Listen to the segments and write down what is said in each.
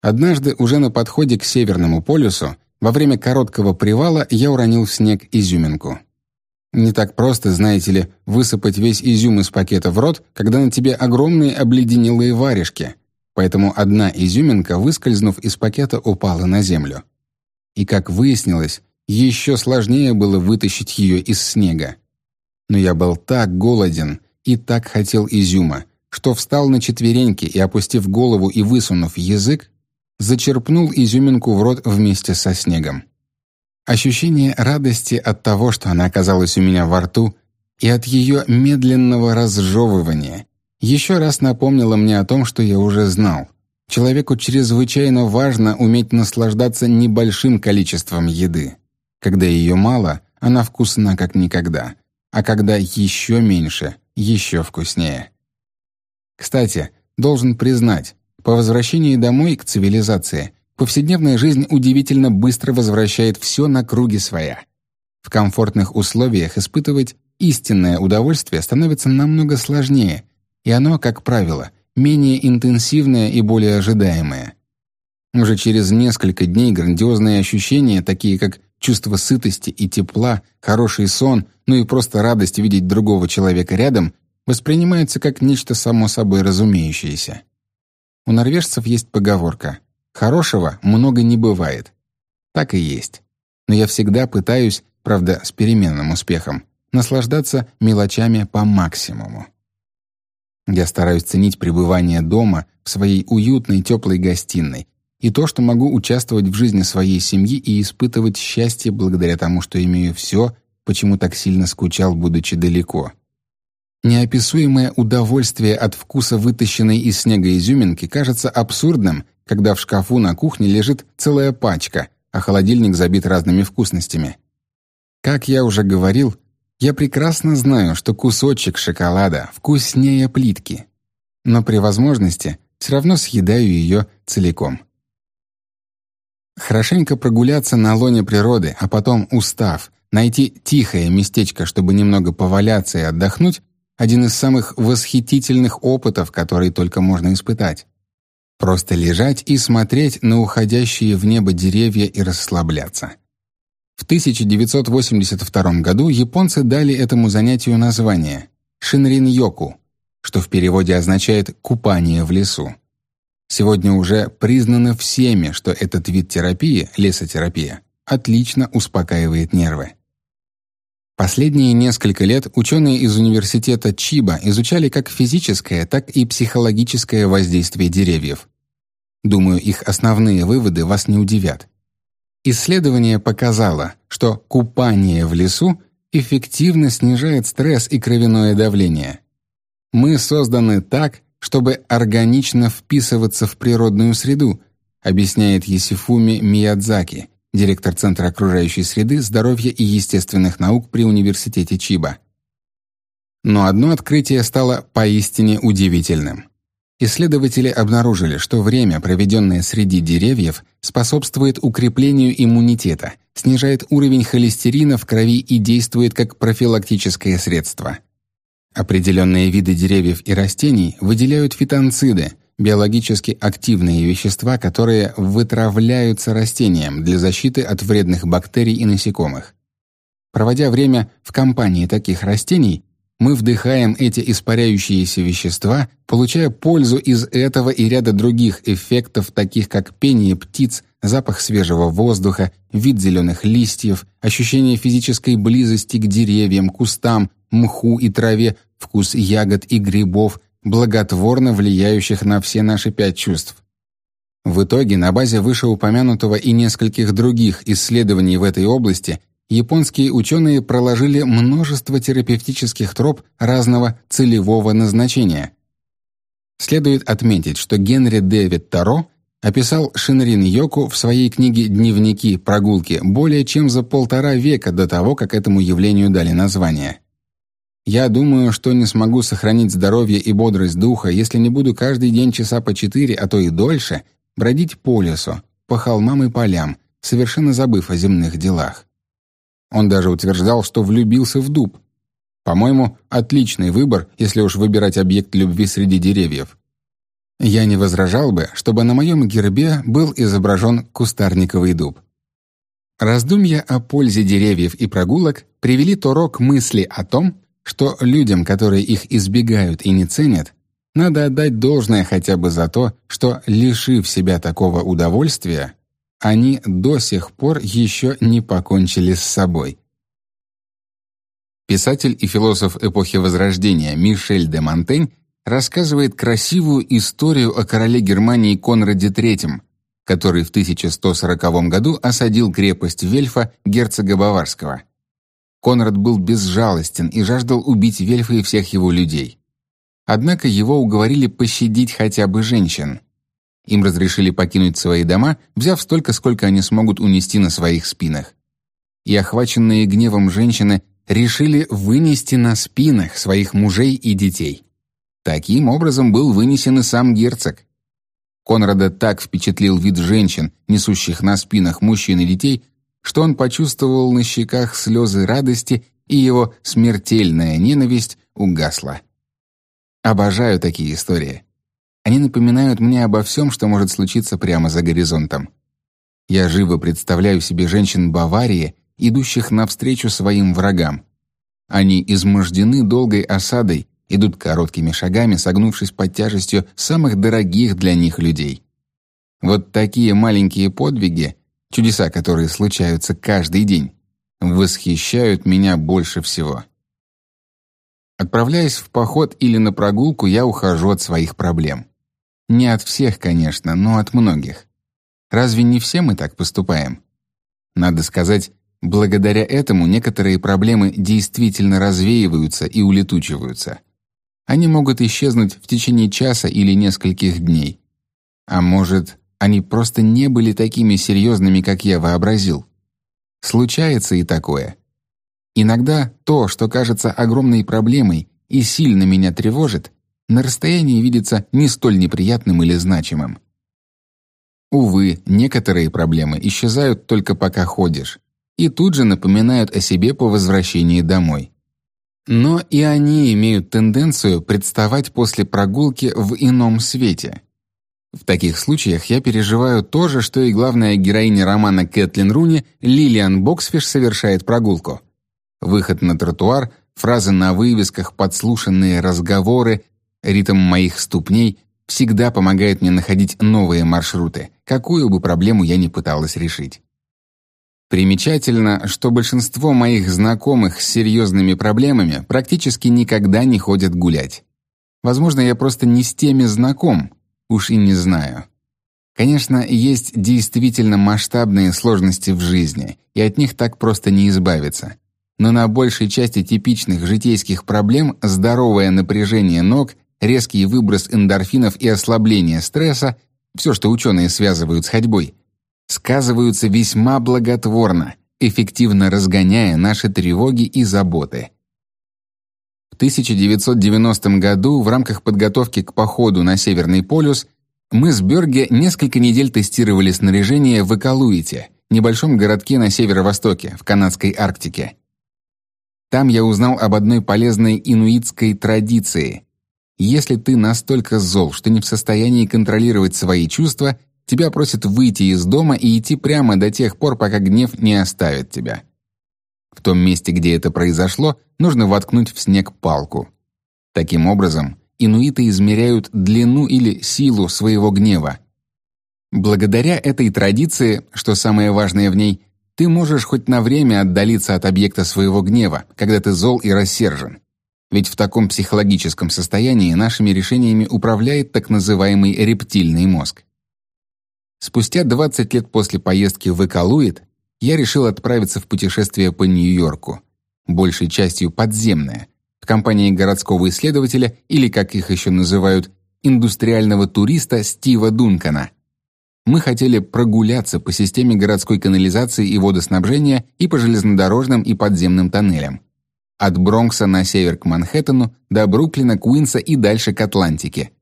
Однажды, уже на подходе к Северному полюсу, во время короткого привала я уронил в снег изюминку. Не так просто, знаете ли, высыпать весь изюм из пакета в рот, когда на тебе огромные обледенелые варежки. Поэтому одна изюминка, выскользнув из пакета, упала на землю. И, как выяснилось, еще сложнее было вытащить ее из снега. Но я был так голоден и так хотел изюма, что встал на четвереньки и, опустив голову и высунув язык, зачерпнул изюминку в рот вместе со снегом. Ощущение радости от того, что она оказалась у меня во рту, и от ее медленного разжевывания еще раз напомнило мне о том, что я уже знал. Человеку чрезвычайно важно уметь наслаждаться небольшим количеством еды. Когда ее мало, она вкусна как никогда, а когда еще меньше, еще вкуснее. Кстати, должен признать, по возвращении домой к цивилизации повседневная жизнь удивительно быстро возвращает все на круги своя. В комфортных условиях испытывать истинное удовольствие становится намного сложнее, и оно, как правило, менее интенсивное и более ожидаемое. Уже через несколько дней грандиозные ощущения, такие как чувство сытости и тепла, хороший сон, ну и просто радость видеть другого человека рядом, воспринимаются как нечто само собой разумеющееся. У норвежцев есть поговорка «хорошего много не бывает». Так и есть. Но я всегда пытаюсь, правда, с переменным успехом, наслаждаться мелочами по максимуму. Я стараюсь ценить пребывание дома в своей уютной теплой гостиной и то, что могу участвовать в жизни своей семьи и испытывать счастье благодаря тому, что имею все, почему так сильно скучал, будучи далеко. Неописуемое удовольствие от вкуса вытащенной из снега изюминки кажется абсурдным, когда в шкафу на кухне лежит целая пачка, а холодильник забит разными вкусностями. Как я уже говорил, я прекрасно знаю, что кусочек шоколада вкуснее плитки, но при возможности все равно съедаю ее целиком. Хорошенько прогуляться на лоне природы, а потом, устав, найти тихое местечко, чтобы немного поваляться и отдохнуть, один из самых восхитительных опытов, который только можно испытать. Просто лежать и смотреть на уходящие в небо деревья и расслабляться. В 1982 году японцы дали этому занятию название «шинрин-йоку», что в переводе означает «купание в лесу». Сегодня уже признано всеми, что этот вид терапии, лесотерапия, отлично успокаивает нервы. Последние несколько лет ученые из университета Чиба изучали как физическое, так и психологическое воздействие деревьев. Думаю, их основные выводы вас не удивят. Исследование показало, что купание в лесу эффективно снижает стресс и кровяное давление. Мы созданы так, чтобы органично вписываться в природную среду, объясняет Есифуми Миядзаки, директор Центра окружающей среды, здоровья и естественных наук при университете Чиба. Но одно открытие стало поистине удивительным. Исследователи обнаружили, что время, проведенное среди деревьев, способствует укреплению иммунитета, снижает уровень холестерина в крови и действует как профилактическое средство. Определенные виды деревьев и растений выделяют фитонциды, биологически активные вещества, которые вытравляются растениям для защиты от вредных бактерий и насекомых. Проводя время в компании таких растений, мы вдыхаем эти испаряющиеся вещества, получая пользу из этого и ряда других эффектов, таких как пение птиц, запах свежего воздуха, вид зеленых листьев, ощущение физической близости к деревьям, кустам, мху и траве, вкус ягод и грибов, благотворно влияющих на все наши пять чувств. В итоге, на базе вышеупомянутого и нескольких других исследований в этой области, японские ученые проложили множество терапевтических троп разного целевого назначения. Следует отметить, что Генри Дэвид Таро описал Шинрин Йоку в своей книге «Дневники. Прогулки» более чем за полтора века до того, как этому явлению дали название. Я думаю, что не смогу сохранить здоровье и бодрость духа, если не буду каждый день часа по четыре, а то и дольше, бродить по лесу, по холмам и полям, совершенно забыв о земных делах. Он даже утверждал, что влюбился в дуб. По-моему, отличный выбор, если уж выбирать объект любви среди деревьев. Я не возражал бы, чтобы на моем гербе был изображен кустарниковый дуб. Раздумья о пользе деревьев и прогулок привели Торо к мысли о том, что людям, которые их избегают и не ценят, надо отдать должное хотя бы за то, что, лишив себя такого удовольствия, они до сих пор еще не покончили с собой. Писатель и философ эпохи Возрождения Мишель де Монтень рассказывает красивую историю о короле Германии Конраде III, который в 1140 году осадил крепость Вельфа герцога Баварского. Конрад был безжалостен и жаждал убить Вельфа и всех его людей. Однако его уговорили пощадить хотя бы женщин. Им разрешили покинуть свои дома, взяв столько, сколько они смогут унести на своих спинах. И охваченные гневом женщины решили вынести на спинах своих мужей и детей. Таким образом был вынесен и сам герцог. Конрада так впечатлил вид женщин, несущих на спинах мужчин и детей, что он почувствовал на щеках слезы радости, и его смертельная ненависть угасла. Обожаю такие истории. Они напоминают мне обо всем, что может случиться прямо за горизонтом. Я живо представляю себе женщин Баварии, идущих навстречу своим врагам. Они измождены долгой осадой, идут короткими шагами, согнувшись под тяжестью самых дорогих для них людей. Вот такие маленькие подвиги, чудеса, которые случаются каждый день, восхищают меня больше всего. Отправляясь в поход или на прогулку, я ухожу от своих проблем. Не от всех, конечно, но от многих. Разве не все мы так поступаем? Надо сказать, благодаря этому некоторые проблемы действительно развеиваются и улетучиваются. Они могут исчезнуть в течение часа или нескольких дней. А может, они просто не были такими серьезными, как я вообразил. Случается и такое. Иногда то, что кажется огромной проблемой и сильно меня тревожит, на расстоянии видится не столь неприятным или значимым. Увы, некоторые проблемы исчезают только пока ходишь, и тут же напоминают о себе по возвращении домой. Но и они имеют тенденцию представать после прогулки в ином свете. В таких случаях я переживаю то же, что и главная героиня романа Кэтлин Руни Лилиан Боксфиш совершает прогулку. Выход на тротуар, фразы на вывесках, подслушанные разговоры, ритм моих ступней всегда помогает мне находить новые маршруты, какую бы проблему я ни пыталась решить. Примечательно, что большинство моих знакомых с серьезными проблемами практически никогда не ходят гулять. Возможно, я просто не с теми знаком, уж и не знаю. Конечно, есть действительно масштабные сложности в жизни, и от них так просто не избавиться. Но на большей части типичных житейских проблем здоровое напряжение ног, резкий выброс эндорфинов и ослабление стресса, все, что ученые связывают с ходьбой, сказываются весьма благотворно, эффективно разгоняя наши тревоги и заботы. В 1990 году в рамках подготовки к походу на Северный полюс мы с Бёрге несколько недель тестировали снаряжение в Экалуите, небольшом городке на северо-востоке, в канадской Арктике. Там я узнал об одной полезной инуитской традиции. Если ты настолько зол, что не в состоянии контролировать свои чувства, Тебя просят выйти из дома и идти прямо до тех пор, пока гнев не оставит тебя. В том месте, где это произошло, нужно воткнуть в снег палку. Таким образом, инуиты измеряют длину или силу своего гнева. Благодаря этой традиции, что самое важное в ней, ты можешь хоть на время отдалиться от объекта своего гнева, когда ты зол и рассержен. Ведь в таком психологическом состоянии нашими решениями управляет так называемый рептильный мозг. Спустя 20 лет после поездки в Экалуит я решил отправиться в путешествие по Нью-Йорку, большей частью подземное, в компании городского исследователя или, как их еще называют, индустриального туриста Стива Дункана. Мы хотели прогуляться по системе городской канализации и водоснабжения и по железнодорожным и подземным тоннелям. От Бронкса на север к Манхэттену, до Бруклина, Куинса и дальше к Атлантике.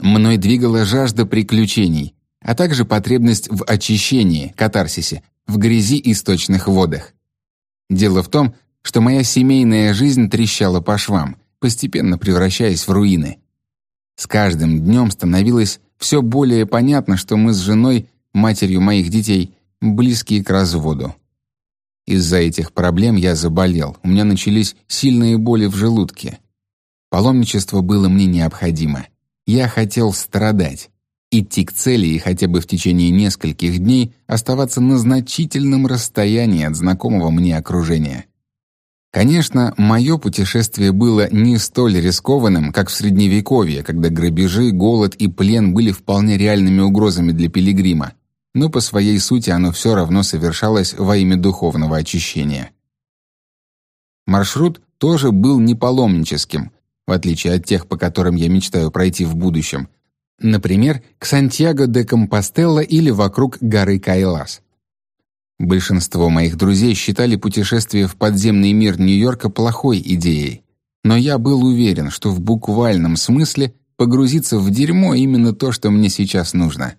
Мной двигала жажда приключений, а также потребность в очищении, катарсисе, в грязи и сточных водах. Дело в том, что моя семейная жизнь трещала по швам, постепенно превращаясь в руины. С каждым днем становилось все более понятно, что мы с женой, матерью моих детей, близкие к разводу. Из-за этих проблем я заболел, у меня начались сильные боли в желудке. Паломничество было мне необходимо. Я хотел страдать, идти к цели и хотя бы в течение нескольких дней оставаться на значительном расстоянии от знакомого мне окружения. Конечно, мое путешествие было не столь рискованным, как в Средневековье, когда грабежи, голод и плен были вполне реальными угрозами для пилигрима, но по своей сути оно все равно совершалось во имя духовного очищения. Маршрут тоже был не паломническим, в отличие от тех, по которым я мечтаю пройти в будущем, например, к Сантьяго де Компостелло или вокруг горы Кайлас. Большинство моих друзей считали путешествие в подземный мир Нью-Йорка плохой идеей, но я был уверен, что в буквальном смысле погрузиться в дерьмо именно то, что мне сейчас нужно.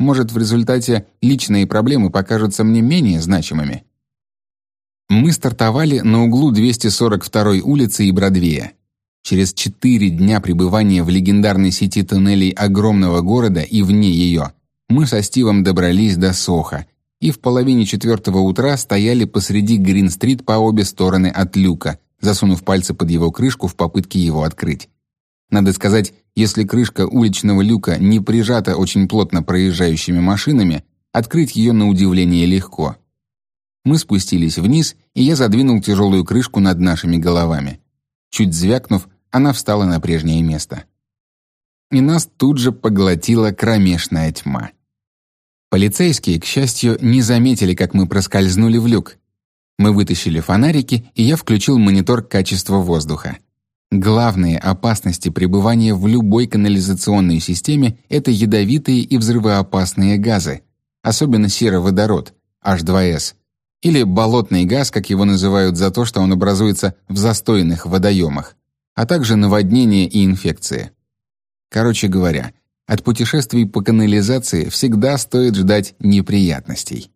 Может, в результате личные проблемы покажутся мне менее значимыми. Мы стартовали на углу 242-й улицы и Бродвея. Через четыре дня пребывания в легендарной сети туннелей огромного города и вне ее мы со Стивом добрались до Соха и в половине четвертого утра стояли посреди Грин-стрит по обе стороны от люка, засунув пальцы под его крышку в попытке его открыть. Надо сказать, если крышка уличного люка не прижата очень плотно проезжающими машинами, открыть ее на удивление легко. Мы спустились вниз, и я задвинул тяжелую крышку над нашими головами. Чуть звякнув, она встала на прежнее место. И нас тут же поглотила кромешная тьма. Полицейские, к счастью, не заметили, как мы проскользнули в люк. Мы вытащили фонарики, и я включил монитор качества воздуха. Главные опасности пребывания в любой канализационной системе — это ядовитые и взрывоопасные газы, особенно сероводород, H2S, или болотный газ, как его называют за то, что он образуется в застойных водоемах, а также наводнения и инфекции. Короче говоря, от путешествий по канализации всегда стоит ждать неприятностей.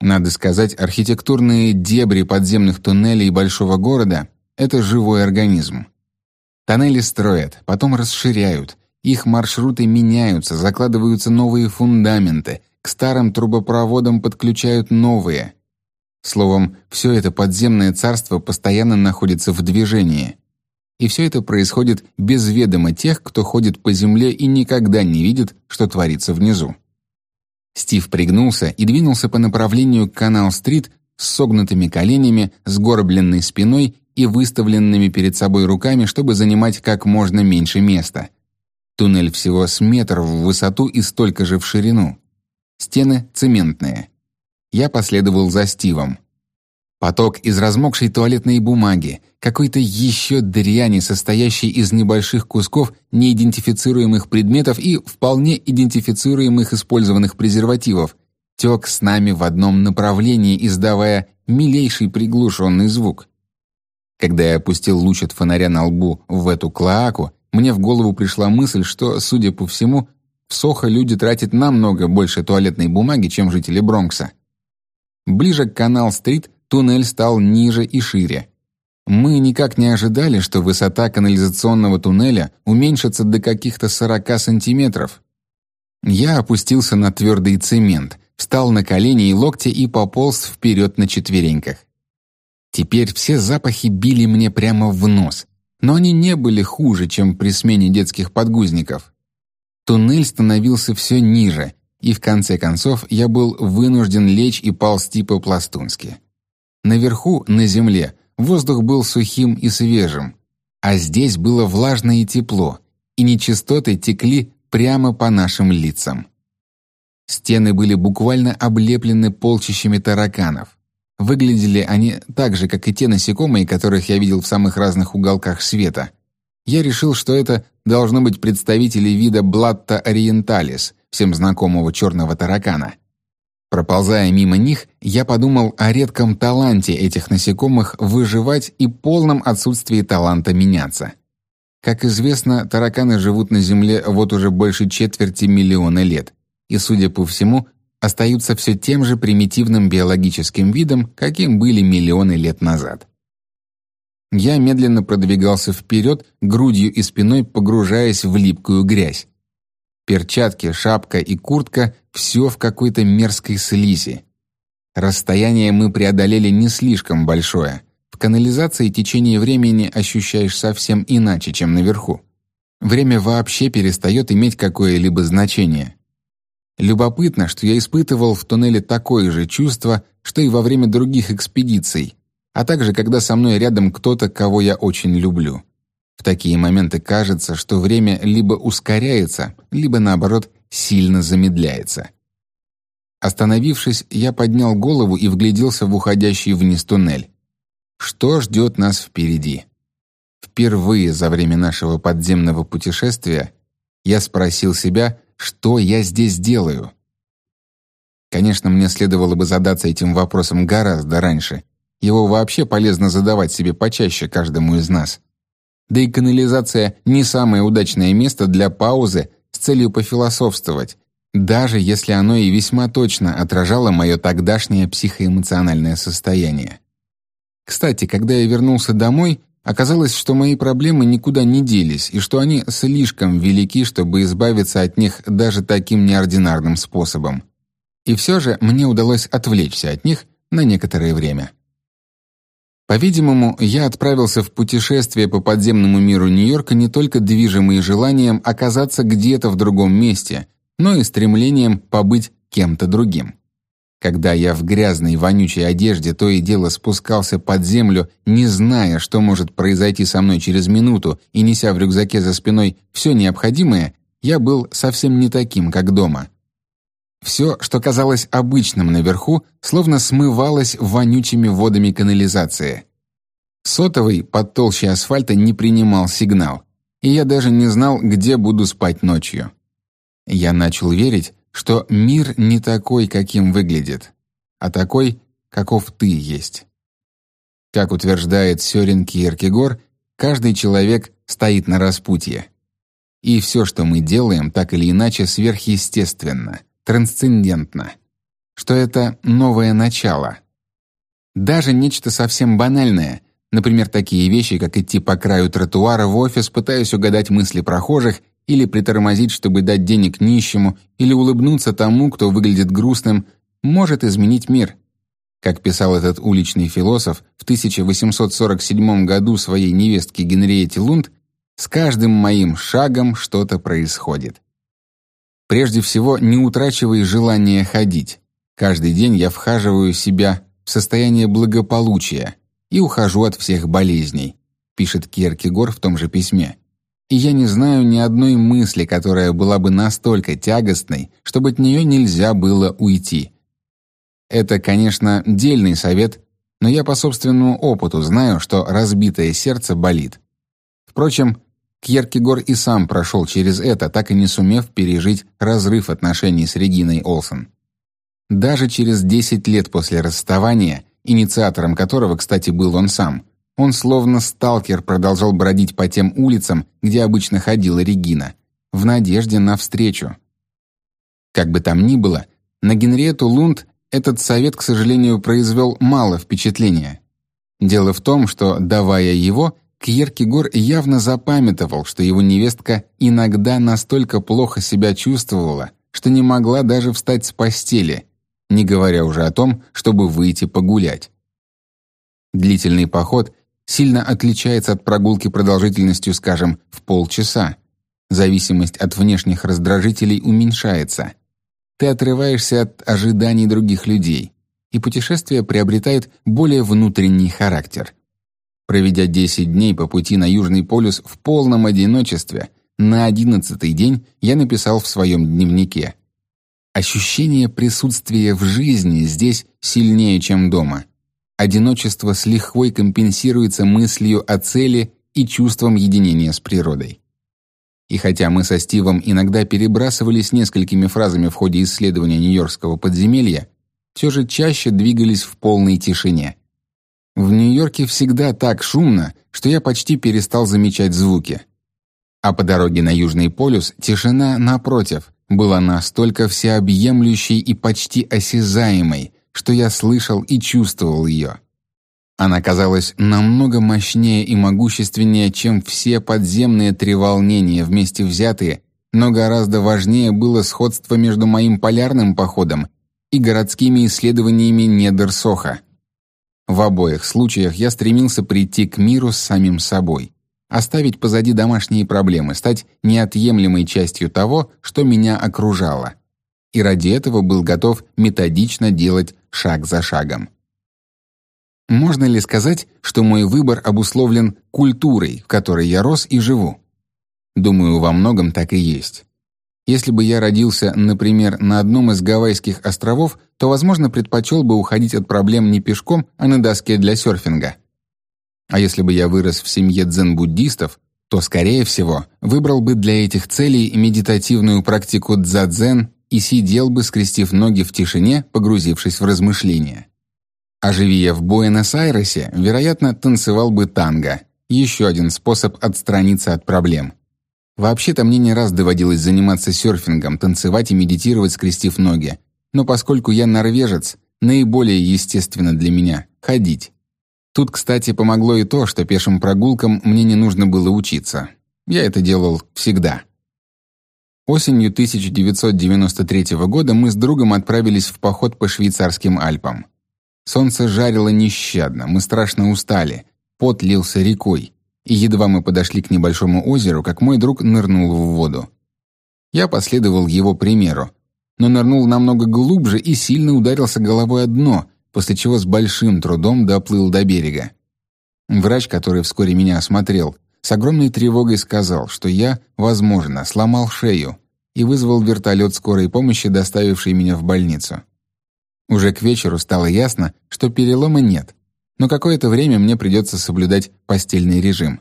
Надо сказать, архитектурные дебри подземных туннелей большого города — это живой организм. Тоннели строят, потом расширяют, их маршруты меняются, закладываются новые фундаменты, к старым трубопроводам подключают новые. Словом, все это подземное царство постоянно находится в движении. И все это происходит без ведома тех, кто ходит по земле и никогда не видит, что творится внизу. Стив пригнулся и двинулся по направлению к Канал-стрит с согнутыми коленями, сгорбленной спиной и выставленными перед собой руками, чтобы занимать как можно меньше места. Туннель всего с метр в высоту и столько же в ширину. Стены цементные. Я последовал за Стивом. Поток из размокшей туалетной бумаги, какой-то еще дряни, состоящей из небольших кусков неидентифицируемых предметов и вполне идентифицируемых использованных презервативов, тек с нами в одном направлении, издавая милейший приглушенный звук. Когда я опустил луч от фонаря на лбу в эту клоаку, мне в голову пришла мысль, что, судя по всему, в Сохо люди тратят намного больше туалетной бумаги, чем жители Бронкса. Ближе к Канал-стрит туннель стал ниже и шире. Мы никак не ожидали, что высота канализационного туннеля уменьшится до каких-то 40 сантиметров. Я опустился на твердый цемент, встал на колени и локти и пополз вперед на четвереньках. Теперь все запахи били мне прямо в нос, но они не были хуже, чем при смене детских подгузников. Туннель становился все ниже, и в конце концов я был вынужден лечь и ползти по-пластунски. Наверху, на земле, воздух был сухим и свежим, а здесь было влажно и тепло, и нечистоты текли прямо по нашим лицам. Стены были буквально облеплены полчищами тараканов. Выглядели они так же, как и те насекомые, которых я видел в самых разных уголках света. Я решил, что это должно быть представители вида Блатта ориенталис, всем знакомого черного таракана — Проползая мимо них, я подумал о редком таланте этих насекомых выживать и полном отсутствии таланта меняться. Как известно, тараканы живут на Земле вот уже больше четверти миллиона лет, и, судя по всему, остаются все тем же примитивным биологическим видом, каким были миллионы лет назад. Я медленно продвигался вперед, грудью и спиной погружаясь в липкую грязь. Перчатки, шапка и куртка — все в какой-то мерзкой слизи. Расстояние мы преодолели не слишком большое. В канализации течение времени ощущаешь совсем иначе, чем наверху. Время вообще перестает иметь какое-либо значение. Любопытно, что я испытывал в туннеле такое же чувство, что и во время других экспедиций, а также когда со мной рядом кто-то, кого я очень люблю. В такие моменты кажется, что время либо ускоряется, либо наоборот сильно замедляется. Остановившись, я поднял голову и вгляделся в уходящий вниз туннель. Что ждет нас впереди? Впервые за время нашего подземного путешествия я спросил себя, что я здесь делаю. Конечно, мне следовало бы задаться этим вопросом гораздо раньше. Его вообще полезно задавать себе почаще каждому из нас. Да и канализация не самое удачное место для паузы с целью пофилософствовать, даже если оно и весьма точно отражало мое тогдашнее психоэмоциональное состояние. Кстати, когда я вернулся домой, оказалось, что мои проблемы никуда не делись и что они слишком велики, чтобы избавиться от них даже таким неординарным способом. И все же мне удалось отвлечься от них на некоторое время. По-видимому, я отправился в путешествие по подземному миру Нью-Йорка не только движимый желанием оказаться где-то в другом месте, но и стремлением побыть кем-то другим. Когда я в грязной, вонючей одежде то и дело спускался под землю, не зная, что может произойти со мной через минуту, и неся в рюкзаке за спиной все необходимое, я был совсем не таким, как дома. Все, что казалось обычным наверху, словно смывалось вонючими водами канализации. Сотовый под толщей асфальта не принимал сигнал, и я даже не знал, где буду спать ночью. Я начал верить, что мир не такой, каким выглядит, а такой, каков ты есть. Как утверждает Сёрен Кierкегор, каждый человек стоит на распутье. И все, что мы делаем, так или иначе сверхъестественно — трансцендентно, что это новое начало. Даже нечто совсем банальное, например, такие вещи, как идти по краю тротуара в офис, пытаясь угадать мысли прохожих или притормозить, чтобы дать денег нищему, или улыбнуться тому, кто выглядит грустным, может изменить мир. Как писал этот уличный философ в 1847 году своей невестке Генриете Лунд, «С каждым моим шагом что-то происходит». Прежде всего, не утрачивай желание ходить. Каждый день я вхаживаю себя в состояние благополучия и ухожу от всех болезней, пишет Кierкегор в том же письме. И я не знаю ни одной мысли, которая была бы настолько тягостной, чтобы от нее нельзя было уйти. Это, конечно, дельный совет, но я по собственному опыту знаю, что разбитое сердце болит. Впрочем, Кьеркегор и сам прошел через это, так и не сумев пережить разрыв отношений с Региной Олсен. Даже через 10 лет после расставания, инициатором которого, кстати, был он сам, он словно сталкер продолжал бродить по тем улицам, где обычно ходила Регина, в надежде на встречу. Как бы там ни было, на Генриету Лунд этот совет, к сожалению, произвел мало впечатления. Дело в том, что, давая его, Кьеркегор явно запамятовал, что его невестка иногда настолько плохо себя чувствовала, что не могла даже встать с постели, не говоря уже о том, чтобы выйти погулять. Длительный поход сильно отличается от прогулки продолжительностью, скажем, в полчаса. Зависимость от внешних раздражителей уменьшается. Ты отрываешься от ожиданий других людей, и путешествие приобретает более внутренний характер. Проведя 10 дней по пути на Южный полюс в полном одиночестве, на одиннадцатый день я написал в своем дневнике. Ощущение присутствия в жизни здесь сильнее, чем дома. Одиночество с лихвой компенсируется мыслью о цели и чувством единения с природой. И хотя мы со Стивом иногда перебрасывались несколькими фразами в ходе исследования Нью-Йоркского подземелья, все же чаще двигались в полной тишине. В Нью-Йорке всегда так шумно, что я почти перестал замечать звуки. А по дороге на Южный полюс тишина, напротив, была настолько всеобъемлющей и почти осязаемой, что я слышал и чувствовал ее. Она казалась намного мощнее и могущественнее, чем все подземные треволнения вместе взятые, но гораздо важнее было сходство между моим полярным походом и городскими исследованиями недр Соха. В обоих случаях я стремился прийти к миру с самим собой, оставить позади домашние проблемы, стать неотъемлемой частью того, что меня окружало. И ради этого был готов методично делать шаг за шагом. Можно ли сказать, что мой выбор обусловлен культурой, в которой я рос и живу? Думаю, во многом так и есть. Если бы я родился, например, на одном из Гавайских островов, то, возможно, предпочел бы уходить от проблем не пешком, а на доске для серфинга. А если бы я вырос в семье дзен-буддистов, то, скорее всего, выбрал бы для этих целей медитативную практику дзадзен и сидел бы, скрестив ноги в тишине, погрузившись в размышления. А живи я в Буэнос-Айресе, вероятно, танцевал бы танго. Еще один способ отстраниться от проблем. Вообще-то мне не раз доводилось заниматься серфингом, танцевать и медитировать, скрестив ноги. Но поскольку я норвежец, наиболее естественно для меня — ходить. Тут, кстати, помогло и то, что пешим прогулкам мне не нужно было учиться. Я это делал всегда. Осенью 1993 года мы с другом отправились в поход по швейцарским Альпам. Солнце жарило нещадно, мы страшно устали, пот лился рекой и едва мы подошли к небольшому озеру, как мой друг нырнул в воду. Я последовал его примеру, но нырнул намного глубже и сильно ударился головой о дно, после чего с большим трудом доплыл до берега. Врач, который вскоре меня осмотрел, с огромной тревогой сказал, что я, возможно, сломал шею и вызвал вертолет скорой помощи, доставивший меня в больницу. Уже к вечеру стало ясно, что перелома нет, но какое-то время мне придется соблюдать постельный режим.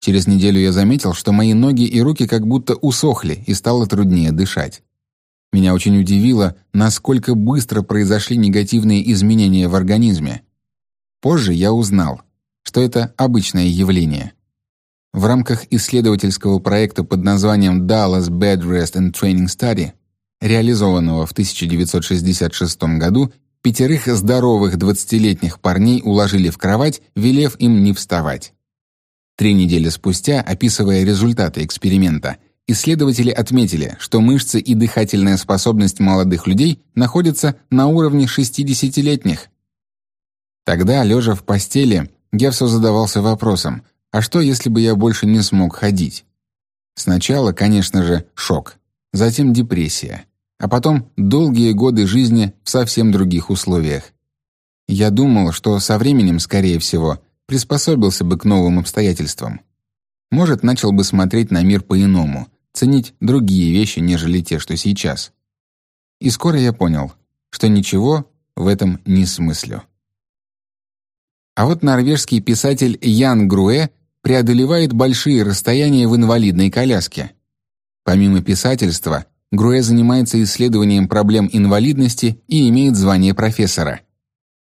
Через неделю я заметил, что мои ноги и руки как будто усохли и стало труднее дышать. Меня очень удивило, насколько быстро произошли негативные изменения в организме. Позже я узнал, что это обычное явление. В рамках исследовательского проекта под названием Dallas Bed Rest and Training Study, реализованного в 1966 году Пятерых здоровых двадцатилетних парней уложили в кровать, велев им не вставать. Три недели спустя, описывая результаты эксперимента, исследователи отметили, что мышцы и дыхательная способность молодых людей находятся на уровне 60-летних. Тогда, лежа в постели, я все задавался вопросом, а что, если бы я больше не смог ходить? Сначала, конечно же, шок, затем депрессия а потом долгие годы жизни в совсем других условиях. Я думал, что со временем, скорее всего, приспособился бы к новым обстоятельствам. Может, начал бы смотреть на мир по-иному, ценить другие вещи, нежели те, что сейчас. И скоро я понял, что ничего в этом не смыслю. А вот норвежский писатель Ян Груэ преодолевает большие расстояния в инвалидной коляске. Помимо писательства, Груэ занимается исследованием проблем инвалидности и имеет звание профессора.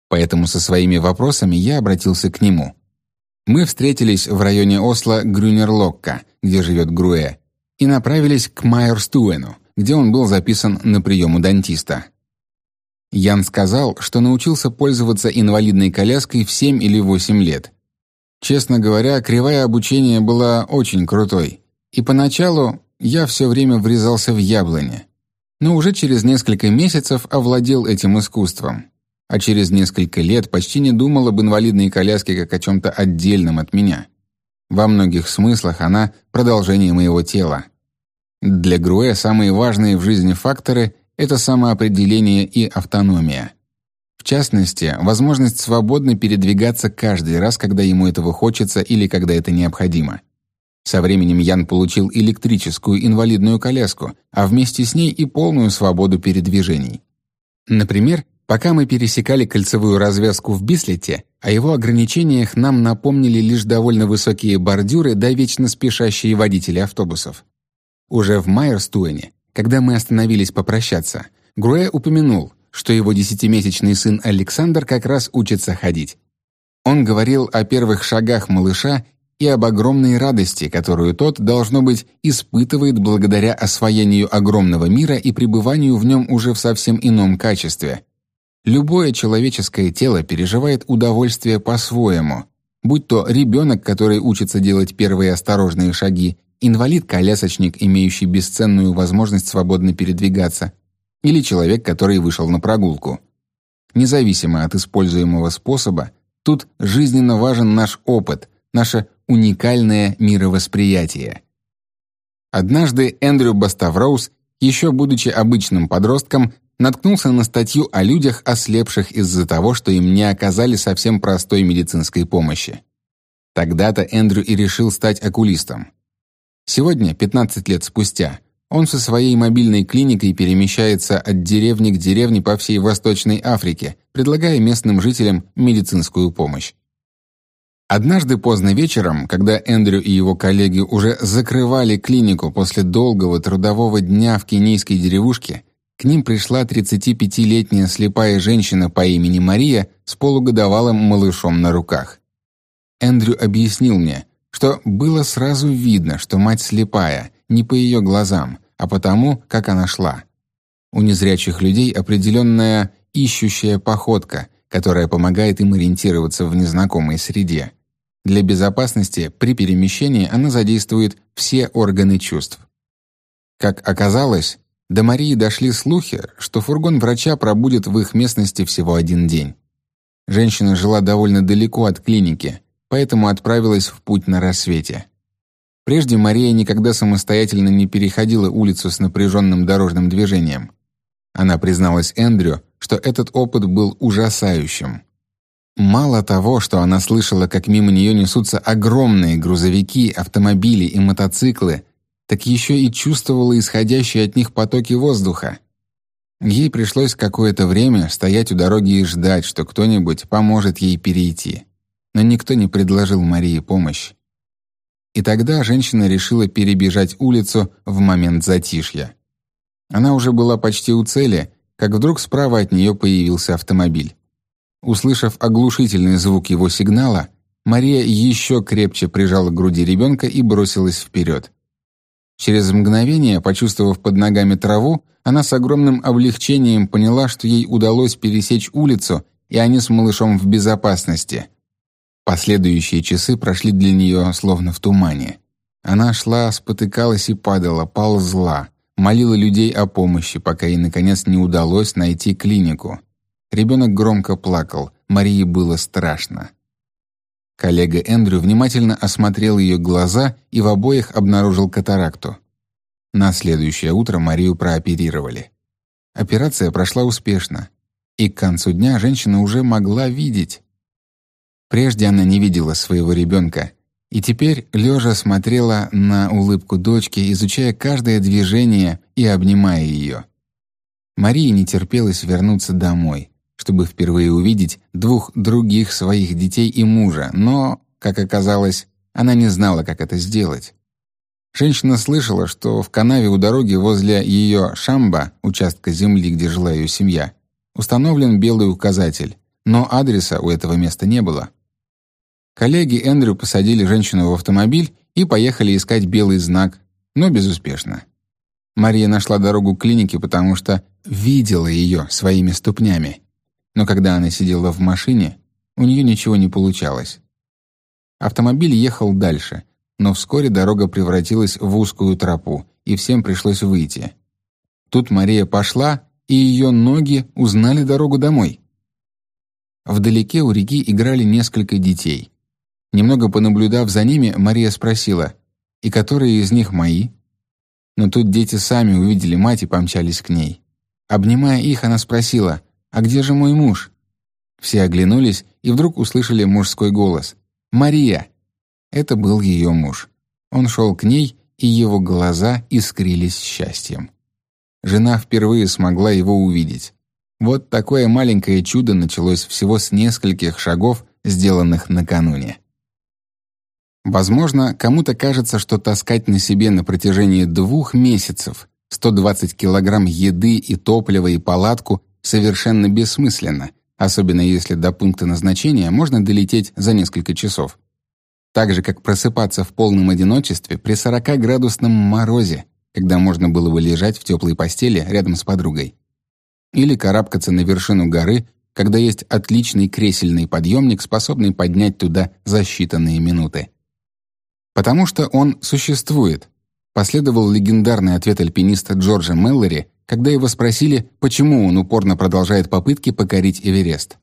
Поэтому со своими вопросами я обратился к нему. Мы встретились в районе Осло Грюнерлокка, где живет Груэ, и направились к Майерстуэну, где он был записан на прием у дантиста. Ян сказал, что научился пользоваться инвалидной коляской в 7 или 8 лет. Честно говоря, кривая обучения была очень крутой. И поначалу я все время врезался в яблони. Но уже через несколько месяцев овладел этим искусством. А через несколько лет почти не думал об инвалидной коляске как о чем-то отдельном от меня. Во многих смыслах она — продолжение моего тела. Для Груэ самые важные в жизни факторы — это самоопределение и автономия. В частности, возможность свободно передвигаться каждый раз, когда ему этого хочется или когда это необходимо. Со временем Ян получил электрическую инвалидную коляску, а вместе с ней и полную свободу передвижений. Например, пока мы пересекали кольцевую развязку в Бислете, о его ограничениях нам напомнили лишь довольно высокие бордюры да вечно спешащие водители автобусов. Уже в Майерстуэне, когда мы остановились попрощаться, Груэ упомянул, что его десятимесячный сын Александр как раз учится ходить. Он говорил о первых шагах малыша и об огромной радости, которую тот, должно быть, испытывает благодаря освоению огромного мира и пребыванию в нем уже в совсем ином качестве. Любое человеческое тело переживает удовольствие по-своему, будь то ребенок, который учится делать первые осторожные шаги, инвалид-колясочник, имеющий бесценную возможность свободно передвигаться, или человек, который вышел на прогулку. Независимо от используемого способа, тут жизненно важен наш опыт, наше уникальное мировосприятие. Однажды Эндрю Баставроуз, еще будучи обычным подростком, наткнулся на статью о людях, ослепших из-за того, что им не оказали совсем простой медицинской помощи. Тогда-то Эндрю и решил стать окулистом. Сегодня, 15 лет спустя, он со своей мобильной клиникой перемещается от деревни к деревне по всей Восточной Африке, предлагая местным жителям медицинскую помощь. Однажды поздно вечером, когда Эндрю и его коллеги уже закрывали клинику после долгого трудового дня в кенийской деревушке, к ним пришла 35-летняя слепая женщина по имени Мария с полугодовалым малышом на руках. Эндрю объяснил мне, что было сразу видно, что мать слепая, не по ее глазам, а потому, как она шла. У незрячих людей определенная ищущая походка, которая помогает им ориентироваться в незнакомой среде. Для безопасности при перемещении она задействует все органы чувств. Как оказалось, до Марии дошли слухи, что фургон врача пробудет в их местности всего один день. Женщина жила довольно далеко от клиники, поэтому отправилась в путь на рассвете. Прежде Мария никогда самостоятельно не переходила улицу с напряженным дорожным движением. Она призналась Эндрю, что этот опыт был ужасающим. Мало того, что она слышала, как мимо нее несутся огромные грузовики, автомобили и мотоциклы, так еще и чувствовала исходящие от них потоки воздуха. Ей пришлось какое-то время стоять у дороги и ждать, что кто-нибудь поможет ей перейти. Но никто не предложил Марии помощь. И тогда женщина решила перебежать улицу в момент затишья. Она уже была почти у цели, как вдруг справа от нее появился автомобиль. Услышав оглушительный звук его сигнала, Мария еще крепче прижала к груди ребенка и бросилась вперед. Через мгновение, почувствовав под ногами траву, она с огромным облегчением поняла, что ей удалось пересечь улицу, и они с малышом в безопасности. Последующие часы прошли для нее словно в тумане. Она шла, спотыкалась и падала, ползла, молила людей о помощи, пока ей наконец не удалось найти клинику. Ребенок громко плакал, Марии было страшно. Коллега Эндрю внимательно осмотрел ее глаза и в обоих обнаружил катаракту. На следующее утро Марию прооперировали. Операция прошла успешно, и к концу дня женщина уже могла видеть. Прежде она не видела своего ребенка, и теперь лежа смотрела на улыбку дочки, изучая каждое движение и обнимая ее. Марии не терпелось вернуться домой, чтобы впервые увидеть двух других своих детей и мужа, но, как оказалось, она не знала, как это сделать. Женщина слышала, что в канаве у дороги возле ее Шамба, участка земли, где жила ее семья, установлен белый указатель, но адреса у этого места не было. Коллеги Эндрю посадили женщину в автомобиль и поехали искать белый знак, но безуспешно. Мария нашла дорогу к клинике, потому что видела ее своими ступнями но когда она сидела в машине, у нее ничего не получалось. Автомобиль ехал дальше, но вскоре дорога превратилась в узкую тропу, и всем пришлось выйти. Тут Мария пошла, и ее ноги узнали дорогу домой. Вдалеке у реки играли несколько детей. Немного понаблюдав за ними, Мария спросила, «И которые из них мои?» Но тут дети сами увидели мать и помчались к ней. Обнимая их, она спросила, «А где же мой муж?» Все оглянулись и вдруг услышали мужской голос. «Мария!» Это был ее муж. Он шел к ней, и его глаза искрились счастьем. Жена впервые смогла его увидеть. Вот такое маленькое чудо началось всего с нескольких шагов, сделанных накануне. Возможно, кому-то кажется, что таскать на себе на протяжении двух месяцев 120 килограмм еды и топлива и палатку совершенно бессмысленно, особенно если до пункта назначения можно долететь за несколько часов. Так же, как просыпаться в полном одиночестве при 40-градусном морозе, когда можно было бы лежать в теплой постели рядом с подругой. Или карабкаться на вершину горы, когда есть отличный кресельный подъемник, способный поднять туда за считанные минуты. Потому что он существует, последовал легендарный ответ альпиниста Джорджа Меллори, когда его спросили, почему он упорно продолжает попытки покорить Эверест.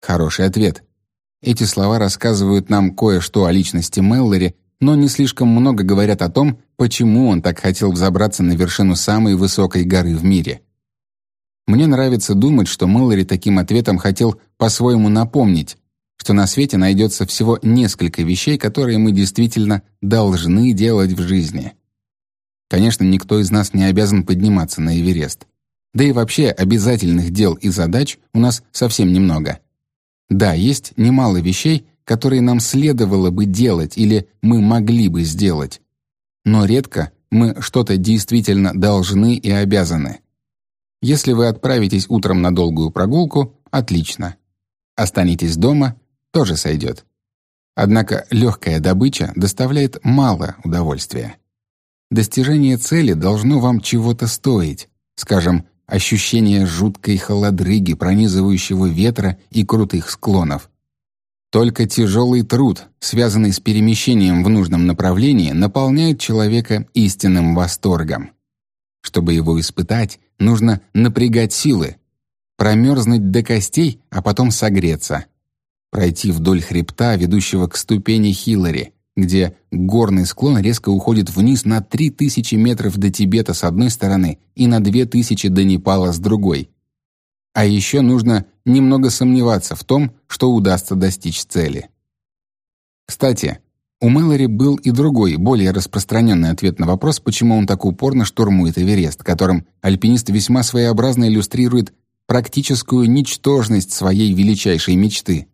Хороший ответ. Эти слова рассказывают нам кое-что о личности Меллори, но не слишком много говорят о том, почему он так хотел взобраться на вершину самой высокой горы в мире. Мне нравится думать, что Мэллори таким ответом хотел по-своему напомнить, что на свете найдется всего несколько вещей, которые мы действительно должны делать в жизни. Конечно, никто из нас не обязан подниматься на Эверест. Да и вообще обязательных дел и задач у нас совсем немного. Да, есть немало вещей, которые нам следовало бы делать или мы могли бы сделать. Но редко мы что-то действительно должны и обязаны. Если вы отправитесь утром на долгую прогулку, отлично. Останетесь дома, тоже сойдет. Однако легкая добыча доставляет мало удовольствия. Достижение цели должно вам чего-то стоить, скажем, ощущение жуткой холодрыги, пронизывающего ветра и крутых склонов. Только тяжелый труд, связанный с перемещением в нужном направлении, наполняет человека истинным восторгом. Чтобы его испытать, нужно напрягать силы, промерзнуть до костей, а потом согреться, пройти вдоль хребта, ведущего к ступени Хиллари, где горный склон резко уходит вниз на 3000 метров до Тибета с одной стороны и на 2000 до Непала с другой. А еще нужно немного сомневаться в том, что удастся достичь цели. Кстати, у Мэлори был и другой, более распространенный ответ на вопрос, почему он так упорно штурмует Эверест, которым альпинист весьма своеобразно иллюстрирует практическую ничтожность своей величайшей мечты.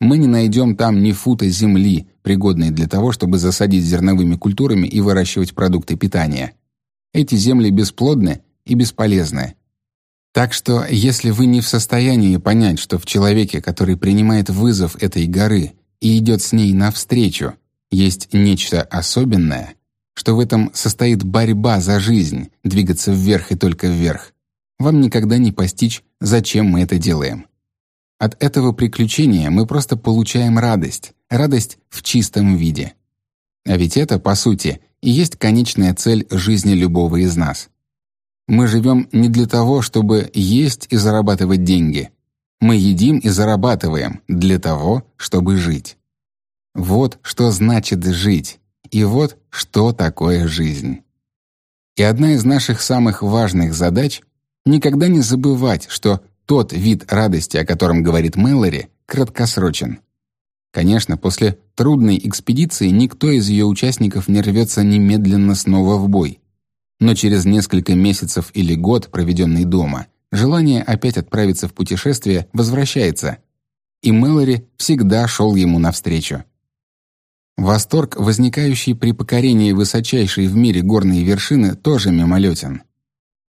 Мы не найдем там ни фута земли, пригодной для того, чтобы засадить зерновыми культурами и выращивать продукты питания. Эти земли бесплодны и бесполезны. Так что, если вы не в состоянии понять, что в человеке, который принимает вызов этой горы и идет с ней навстречу, есть нечто особенное, что в этом состоит борьба за жизнь, двигаться вверх и только вверх, вам никогда не постичь, зачем мы это делаем. От этого приключения мы просто получаем радость, радость в чистом виде. А ведь это, по сути, и есть конечная цель жизни любого из нас. Мы живем не для того, чтобы есть и зарабатывать деньги. Мы едим и зарабатываем для того, чтобы жить. Вот что значит жить, и вот что такое жизнь. И одна из наших самых важных задач — никогда не забывать, что тот вид радости, о котором говорит Мэлори, краткосрочен. Конечно, после трудной экспедиции никто из ее участников не рвется немедленно снова в бой. Но через несколько месяцев или год, проведенный дома, желание опять отправиться в путешествие возвращается. И Мэлори всегда шел ему навстречу. Восторг, возникающий при покорении высочайшей в мире горной вершины, тоже мимолетен.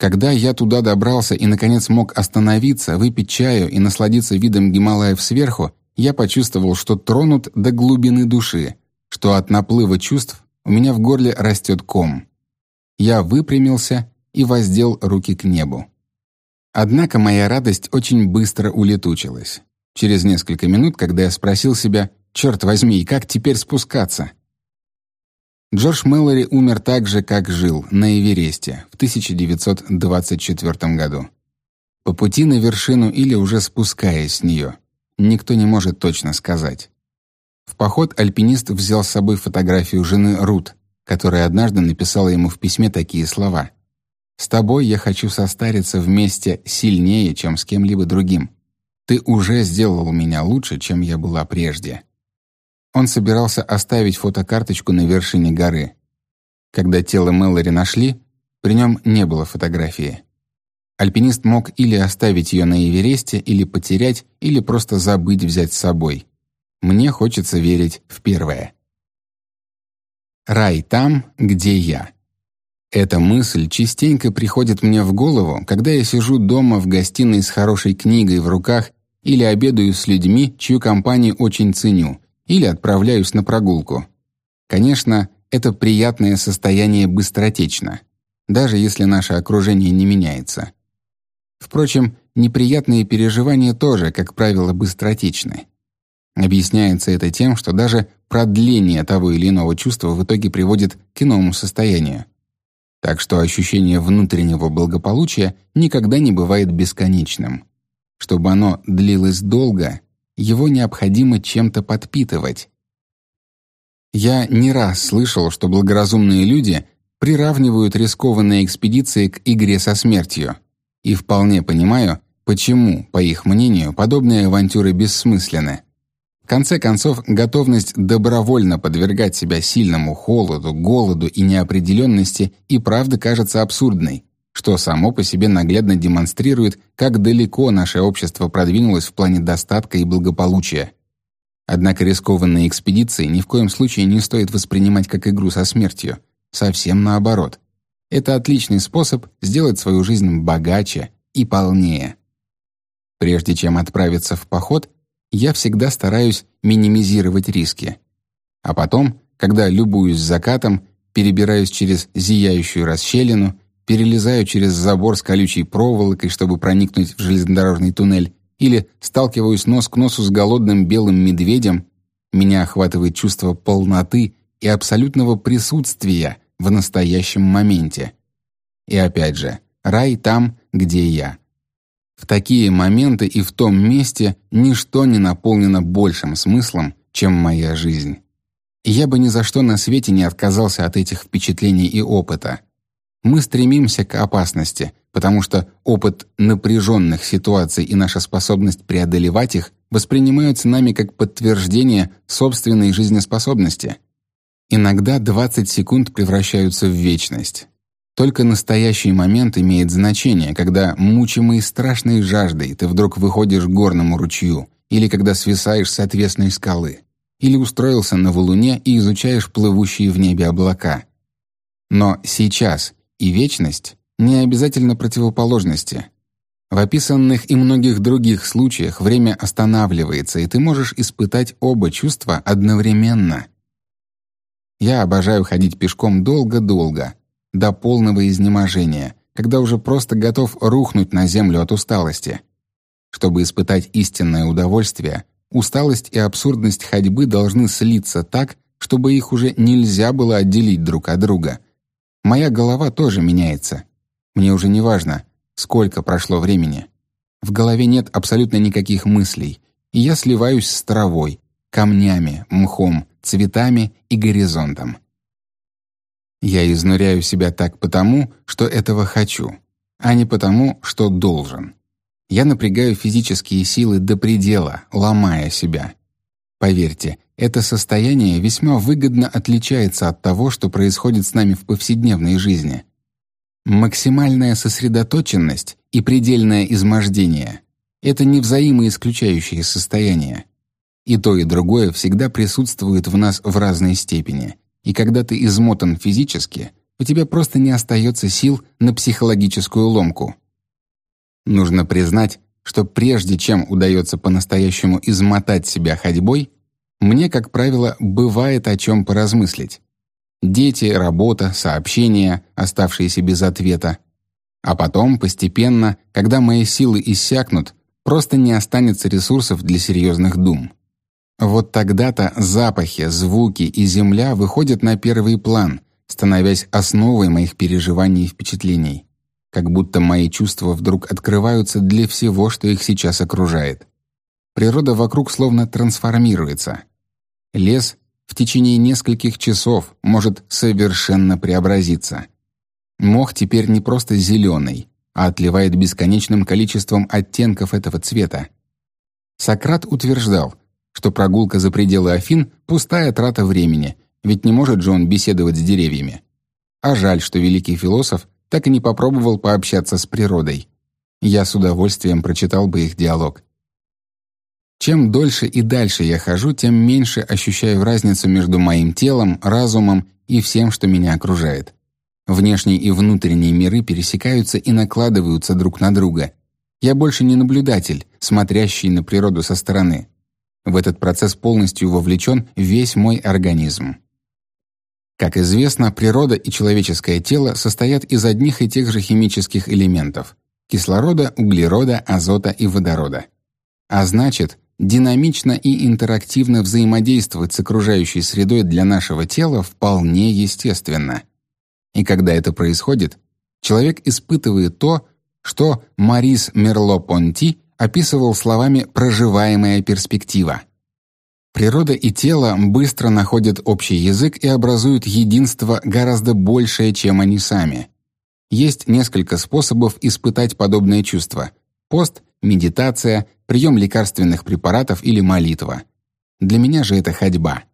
Когда я туда добрался и, наконец, мог остановиться, выпить чаю и насладиться видом Гималаев сверху, я почувствовал, что тронут до глубины души, что от наплыва чувств у меня в горле растет ком. Я выпрямился и воздел руки к небу. Однако моя радость очень быстро улетучилась. Через несколько минут, когда я спросил себя, «Черт возьми, как теперь спускаться?» Джордж Мэллори умер так же, как жил, на Эвересте в 1924 году. По пути на вершину или уже спускаясь с нее. Никто не может точно сказать. В поход альпинист взял с собой фотографию жены Рут, которая однажды написала ему в письме такие слова. «С тобой я хочу состариться вместе сильнее, чем с кем-либо другим. Ты уже сделал меня лучше, чем я была прежде». Он собирался оставить фотокарточку на вершине горы. Когда тело Мэлори нашли, при нем не было фотографии. Альпинист мог или оставить ее на Эвересте, или потерять, или просто забыть взять с собой. Мне хочется верить в первое. Рай там, где я. Эта мысль частенько приходит мне в голову, когда я сижу дома в гостиной с хорошей книгой в руках или обедаю с людьми, чью компанию очень ценю, или отправляюсь на прогулку. Конечно, это приятное состояние быстротечно, даже если наше окружение не меняется. Впрочем, неприятные переживания тоже, как правило, быстротечны. Объясняется это тем, что даже продление того или иного чувства в итоге приводит к иному состоянию. Так что ощущение внутреннего благополучия никогда не бывает бесконечным. Чтобы оно длилось долго, его необходимо чем-то подпитывать. Я не раз слышал, что благоразумные люди приравнивают рискованные экспедиции к игре со смертью, и вполне понимаю, почему, по их мнению, подобные авантюры бессмысленны конце концов, готовность добровольно подвергать себя сильному холоду, голоду и неопределенности и правда кажется абсурдной, что само по себе наглядно демонстрирует, как далеко наше общество продвинулось в плане достатка и благополучия. Однако рискованные экспедиции ни в коем случае не стоит воспринимать как игру со смертью. Совсем наоборот. Это отличный способ сделать свою жизнь богаче и полнее. Прежде чем отправиться в поход, я всегда стараюсь минимизировать риски. А потом, когда любуюсь закатом, перебираюсь через зияющую расщелину, перелезаю через забор с колючей проволокой, чтобы проникнуть в железнодорожный туннель, или сталкиваюсь нос к носу с голодным белым медведем, меня охватывает чувство полноты и абсолютного присутствия в настоящем моменте. И опять же, рай там, где я. В такие моменты и в том месте ничто не наполнено большим смыслом, чем моя жизнь. Я бы ни за что на свете не отказался от этих впечатлений и опыта. Мы стремимся к опасности, потому что опыт напряженных ситуаций и наша способность преодолевать их воспринимаются нами как подтверждение собственной жизнеспособности. Иногда 20 секунд превращаются в вечность. Только настоящий момент имеет значение, когда, мучимый страшной жаждой, ты вдруг выходишь к горному ручью, или когда свисаешь с отвесной скалы, или устроился на валуне и изучаешь плывущие в небе облака. Но сейчас и вечность не обязательно противоположности. В описанных и многих других случаях время останавливается, и ты можешь испытать оба чувства одновременно. Я обожаю ходить пешком долго-долго, до полного изнеможения, когда уже просто готов рухнуть на землю от усталости. Чтобы испытать истинное удовольствие, усталость и абсурдность ходьбы должны слиться так, чтобы их уже нельзя было отделить друг от друга. Моя голова тоже меняется. Мне уже не важно, сколько прошло времени. В голове нет абсолютно никаких мыслей, и я сливаюсь с травой, камнями, мхом, цветами и горизонтом. Я изнуряю себя так потому, что этого хочу, а не потому, что должен. Я напрягаю физические силы до предела, ломая себя. Поверьте, это состояние весьма выгодно отличается от того, что происходит с нами в повседневной жизни. Максимальная сосредоточенность и предельное измождение — это не взаимоисключающие состояния. И то, и другое всегда присутствует в нас в разной степени, и когда ты измотан физически, у тебя просто не остается сил на психологическую ломку. Нужно признать, что прежде чем удается по-настоящему измотать себя ходьбой, мне, как правило, бывает о чем поразмыслить. Дети, работа, сообщения, оставшиеся без ответа. А потом, постепенно, когда мои силы иссякнут, просто не останется ресурсов для серьезных дум. Вот тогда-то запахи, звуки и земля выходят на первый план, становясь основой моих переживаний и впечатлений. Как будто мои чувства вдруг открываются для всего, что их сейчас окружает. Природа вокруг словно трансформируется. Лес в течение нескольких часов может совершенно преобразиться. Мох теперь не просто зеленый, а отливает бесконечным количеством оттенков этого цвета. Сократ утверждал, что прогулка за пределы Афин — пустая трата времени, ведь не может же он беседовать с деревьями. А жаль, что великий философ так и не попробовал пообщаться с природой. Я с удовольствием прочитал бы их диалог. Чем дольше и дальше я хожу, тем меньше ощущаю разницу между моим телом, разумом и всем, что меня окружает. Внешний и внутренний миры пересекаются и накладываются друг на друга. Я больше не наблюдатель, смотрящий на природу со стороны. В этот процесс полностью вовлечен весь мой организм. Как известно, природа и человеческое тело состоят из одних и тех же химических элементов. кислорода, углерода, азота и водорода. А значит, динамично и интерактивно взаимодействовать с окружающей средой для нашего тела вполне естественно. И когда это происходит, человек испытывает то, что Марис Мерло-Понти описывал словами «проживаемая перспектива». Природа и тело быстро находят общий язык и образуют единство гораздо большее, чем они сами. Есть несколько способов испытать подобное чувство: пост, медитация, прием лекарственных препаратов или молитва. Для меня же это ходьба.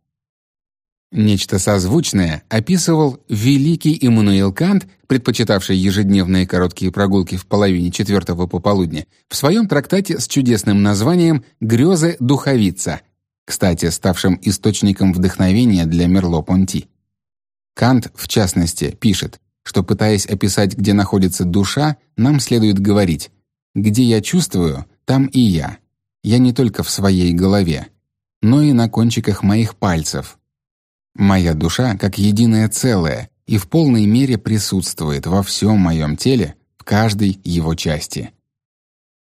Нечто созвучное описывал великий Иммануил Кант, предпочитавший ежедневные короткие прогулки в половине четвертого пополудня, в своем трактате с чудесным названием «Грезы духовица», кстати, ставшим источником вдохновения для Мерло-Понти. Кант, в частности, пишет, что, пытаясь описать, где находится душа, нам следует говорить «где я чувствую, там и я. Я не только в своей голове, но и на кончиках моих пальцев, Моя душа как единое целое и в полной мере присутствует во всем моем теле, в каждой его части.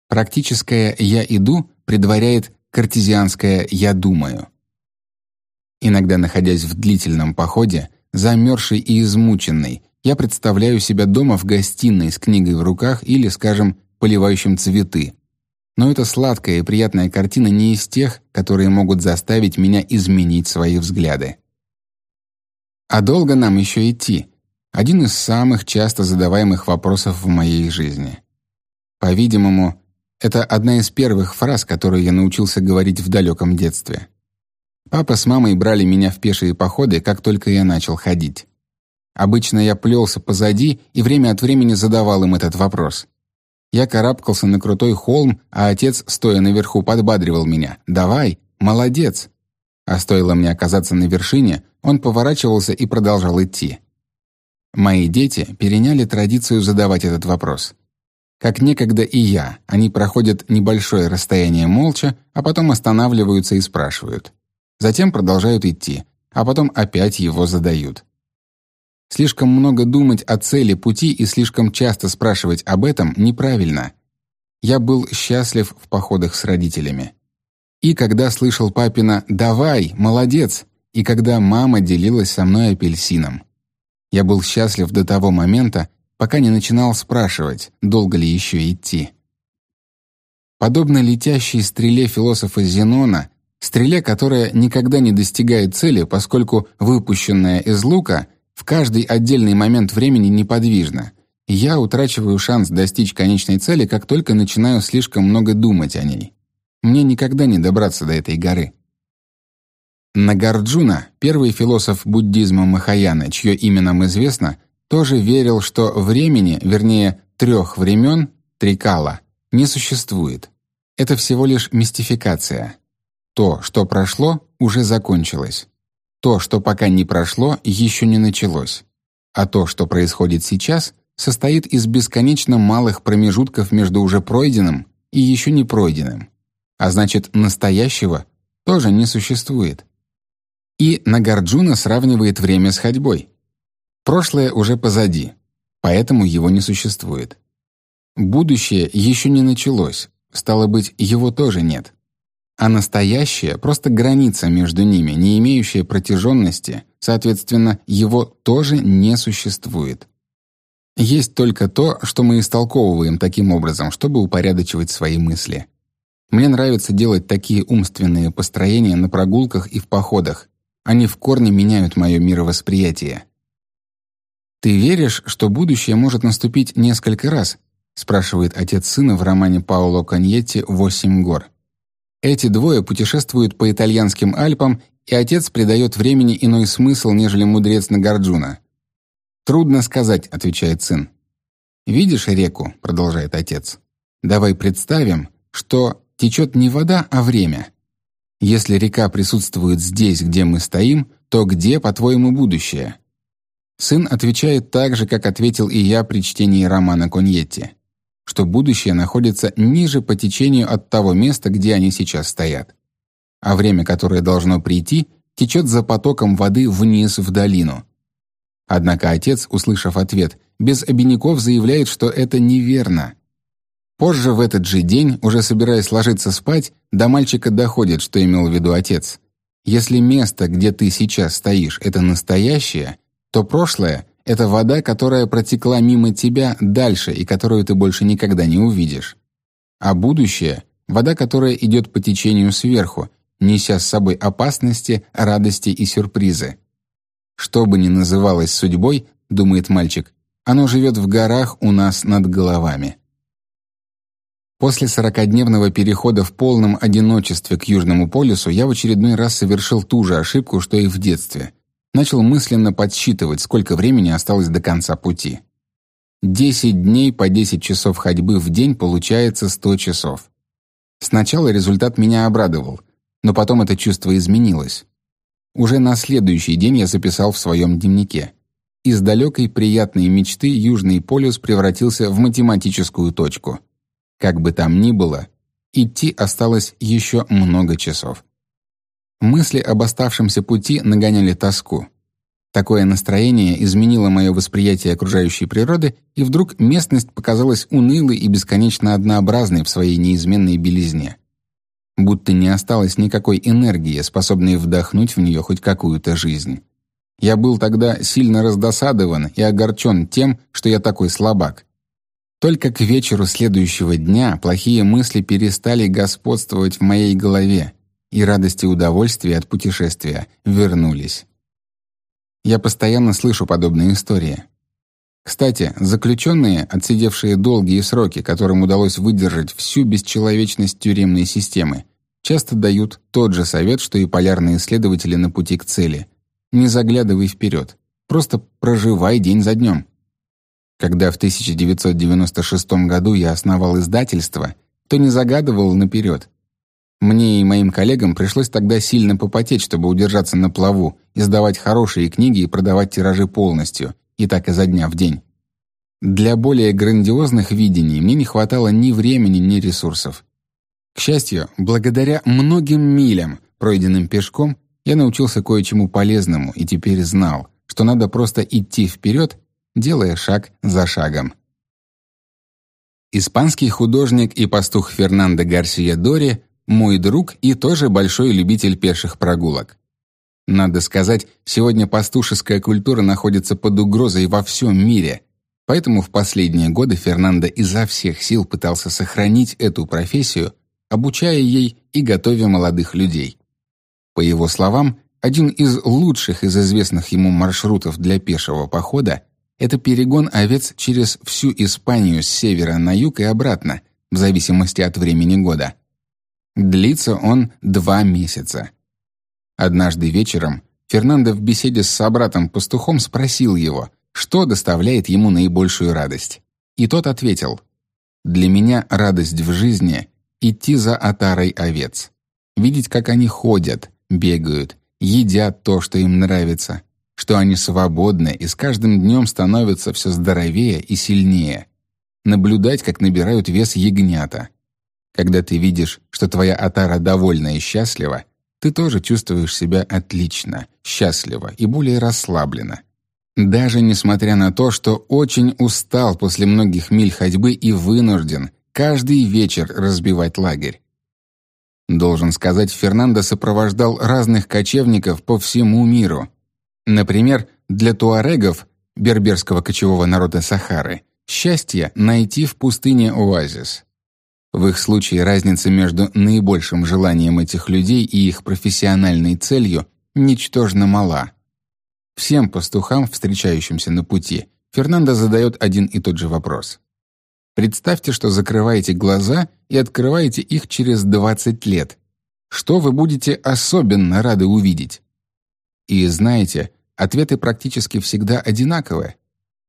Практическое «я иду» предваряет картезианское «я думаю». Иногда, находясь в длительном походе, замерзший и измученный, я представляю себя дома в гостиной с книгой в руках или, скажем, поливающим цветы. Но эта сладкая и приятная картина не из тех, которые могут заставить меня изменить свои взгляды. А долго нам еще идти? Один из самых часто задаваемых вопросов в моей жизни. По-видимому, это одна из первых фраз, которые я научился говорить в далеком детстве. Папа с мамой брали меня в пешие походы, как только я начал ходить. Обычно я плелся позади и время от времени задавал им этот вопрос. Я карабкался на крутой холм, а отец, стоя наверху, подбадривал меня. «Давай, молодец!» А стоило мне оказаться на вершине, он поворачивался и продолжал идти. Мои дети переняли традицию задавать этот вопрос. Как некогда и я, они проходят небольшое расстояние молча, а потом останавливаются и спрашивают. Затем продолжают идти, а потом опять его задают. Слишком много думать о цели пути и слишком часто спрашивать об этом неправильно. Я был счастлив в походах с родителями. И когда слышал папина «давай, молодец», и когда мама делилась со мной апельсином. Я был счастлив до того момента, пока не начинал спрашивать, долго ли еще идти. Подобно летящей стреле философа Зенона, стреле, которая никогда не достигает цели, поскольку выпущенная из лука в каждый отдельный момент времени неподвижна, я утрачиваю шанс достичь конечной цели, как только начинаю слишком много думать о ней. Мне никогда не добраться до этой горы. Нагарджуна, первый философ буддизма Махаяны, чье имя нам известно, тоже верил, что времени, вернее, трех времен, трикала, не существует. Это всего лишь мистификация. То, что прошло, уже закончилось. То, что пока не прошло, еще не началось. А то, что происходит сейчас, состоит из бесконечно малых промежутков между уже пройденным и еще не пройденным. А значит, настоящего тоже не существует. И Нагарджуна сравнивает время с ходьбой. Прошлое уже позади, поэтому его не существует. Будущее еще не началось, стало быть, его тоже нет. А настоящее — просто граница между ними, не имеющая протяженности, соответственно, его тоже не существует. Есть только то, что мы истолковываем таким образом, чтобы упорядочивать свои мысли. Мне нравится делать такие умственные построения на прогулках и в походах, они в корне меняют мое мировосприятие. «Ты веришь, что будущее может наступить несколько раз?» спрашивает отец сына в романе Паоло Каньетти «Восемь гор». Эти двое путешествуют по итальянским Альпам, и отец придает времени иной смысл, нежели мудрец Нагарджуна. «Трудно сказать», — отвечает сын. «Видишь реку?» — продолжает отец. «Давай представим, что течет не вода, а время. Если река присутствует здесь, где мы стоим, то где, по-твоему, будущее? Сын отвечает так же, как ответил и я при чтении романа Коньетти, что будущее находится ниже по течению от того места, где они сейчас стоят. А время, которое должно прийти, течет за потоком воды вниз в долину. Однако отец, услышав ответ, без обиняков заявляет, что это неверно. Позже в этот же день, уже собираясь ложиться спать, до мальчика доходит, что имел в виду отец. Если место, где ты сейчас стоишь, это настоящее, то прошлое — это вода, которая протекла мимо тебя дальше и которую ты больше никогда не увидишь. А будущее — вода, которая идет по течению сверху, неся с собой опасности, радости и сюрпризы. Что бы ни называлось судьбой, думает мальчик, оно живет в горах у нас над головами. После сорокадневного перехода в полном одиночестве к Южному полюсу я в очередной раз совершил ту же ошибку, что и в детстве. Начал мысленно подсчитывать, сколько времени осталось до конца пути. Десять дней по десять часов ходьбы в день получается сто часов. Сначала результат меня обрадовал, но потом это чувство изменилось. Уже на следующий день я записал в своем дневнике. Из далекой приятной мечты Южный полюс превратился в математическую точку — как бы там ни было, идти осталось еще много часов. Мысли об оставшемся пути нагоняли тоску. Такое настроение изменило мое восприятие окружающей природы, и вдруг местность показалась унылой и бесконечно однообразной в своей неизменной белизне. Будто не осталось никакой энергии, способной вдохнуть в нее хоть какую-то жизнь. Я был тогда сильно раздосадован и огорчен тем, что я такой слабак, только к вечеру следующего дня плохие мысли перестали господствовать в моей голове, и радость и удовольствие от путешествия вернулись. Я постоянно слышу подобные истории. Кстати, заключенные, отсидевшие долгие сроки, которым удалось выдержать всю бесчеловечность тюремной системы, часто дают тот же совет, что и полярные исследователи на пути к цели. Не заглядывай вперед, просто проживай день за днем. Когда в 1996 году я основал издательство, то не загадывал наперед. Мне и моим коллегам пришлось тогда сильно попотеть, чтобы удержаться на плаву, издавать хорошие книги и продавать тиражи полностью, и так изо дня в день. Для более грандиозных видений мне не хватало ни времени, ни ресурсов. К счастью, благодаря многим милям, пройденным пешком, я научился кое-чему полезному и теперь знал, что надо просто идти вперед делая шаг за шагом. Испанский художник и пастух Фернандо Гарсия Дори мой друг и тоже большой любитель пеших прогулок. Надо сказать, сегодня пастушеская культура находится под угрозой во всем мире, поэтому в последние годы Фернандо изо всех сил пытался сохранить эту профессию, обучая ей и готовя молодых людей. По его словам, один из лучших из известных ему маршрутов для пешего похода это перегон овец через всю Испанию с севера на юг и обратно, в зависимости от времени года. Длится он два месяца. Однажды вечером Фернандо в беседе с собратом-пастухом спросил его, что доставляет ему наибольшую радость. И тот ответил, «Для меня радость в жизни — идти за отарой овец, видеть, как они ходят, бегают, едят то, что им нравится, что они свободны и с каждым днем становятся все здоровее и сильнее. Наблюдать, как набирают вес ягнята. Когда ты видишь, что твоя отара довольна и счастлива, ты тоже чувствуешь себя отлично, счастливо и более расслабленно. Даже несмотря на то, что очень устал после многих миль ходьбы и вынужден каждый вечер разбивать лагерь. Должен сказать, Фернандо сопровождал разных кочевников по всему миру, Например, для туарегов, берберского кочевого народа Сахары, счастье найти в пустыне оазис. В их случае разница между наибольшим желанием этих людей и их профессиональной целью ничтожно мала. Всем пастухам, встречающимся на пути, Фернандо задает один и тот же вопрос. Представьте, что закрываете глаза и открываете их через 20 лет. Что вы будете особенно рады увидеть? И знаете, ответы практически всегда одинаковые.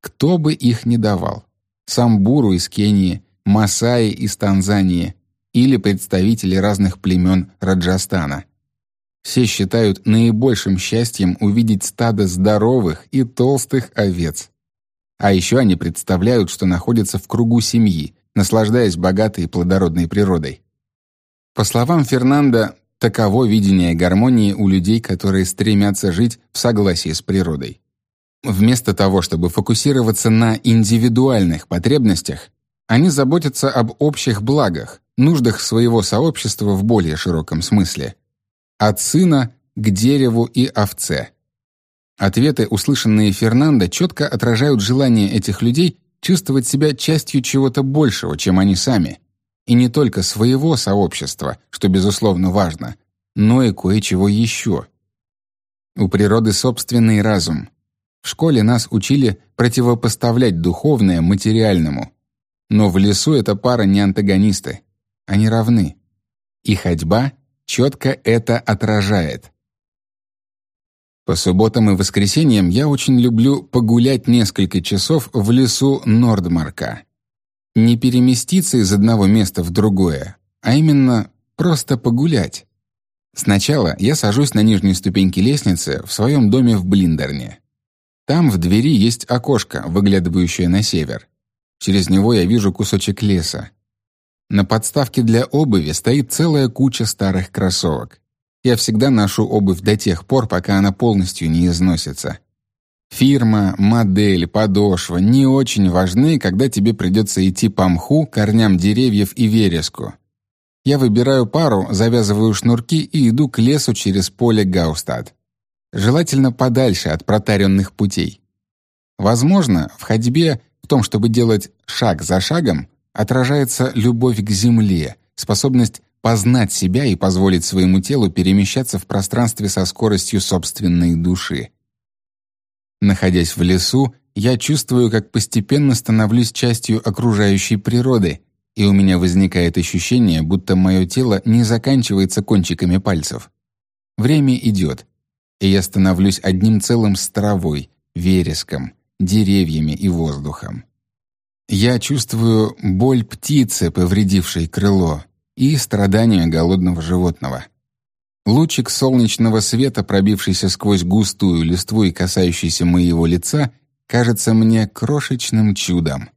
Кто бы их ни давал. Самбуру из Кении, Масаи из Танзании или представители разных племен Раджастана. Все считают наибольшим счастьем увидеть стадо здоровых и толстых овец. А еще они представляют, что находятся в кругу семьи, наслаждаясь богатой и плодородной природой. По словам Фернанда, Таково видение гармонии у людей, которые стремятся жить в согласии с природой. Вместо того, чтобы фокусироваться на индивидуальных потребностях, Они заботятся об общих благах, нуждах своего сообщества в более широком смысле. От сына к дереву и овце. Ответы, услышанные Фернандо, четко отражают желание этих людей чувствовать себя частью чего-то большего, чем они сами. И не только своего сообщества, что, безусловно, важно, но и кое-чего еще. У природы собственный разум. В школе нас учили противопоставлять духовное материальному. Но в лесу эта пара не антагонисты. Они равны. И ходьба четко это отражает. По субботам и воскресеньям я очень люблю погулять несколько часов в лесу Нордмарка. Не переместиться из одного места в другое, а именно просто погулять. Сначала я сажусь на нижней ступеньке лестницы в своем доме в Блиндерне. Там в двери есть окошко, выглядывающее на север. Через него я вижу кусочек леса. На подставке для обуви стоит целая куча старых кроссовок. Я всегда ношу обувь до тех пор, пока она полностью не износится. Фирма, модель, подошва не очень важны, когда тебе придется идти по мху, корням деревьев и вереску. Я выбираю пару, завязываю шнурки и иду к лесу через поле Гаустад. Желательно подальше от протаренных путей. Возможно, в ходьбе, том, чтобы делать шаг за шагом, отражается любовь к земле, способность познать себя и позволить своему телу перемещаться в пространстве со скоростью собственной души. Находясь в лесу, я чувствую, как постепенно становлюсь частью окружающей природы, и у меня возникает ощущение, будто мое тело не заканчивается кончиками пальцев. Время идет, и я становлюсь одним целым с травой, вереском, деревьями и воздухом. Я чувствую боль птицы, повредившей крыло, и страдания голодного животного. Лучик солнечного света, пробившийся сквозь густую листву и касающийся моего лица, кажется мне крошечным чудом.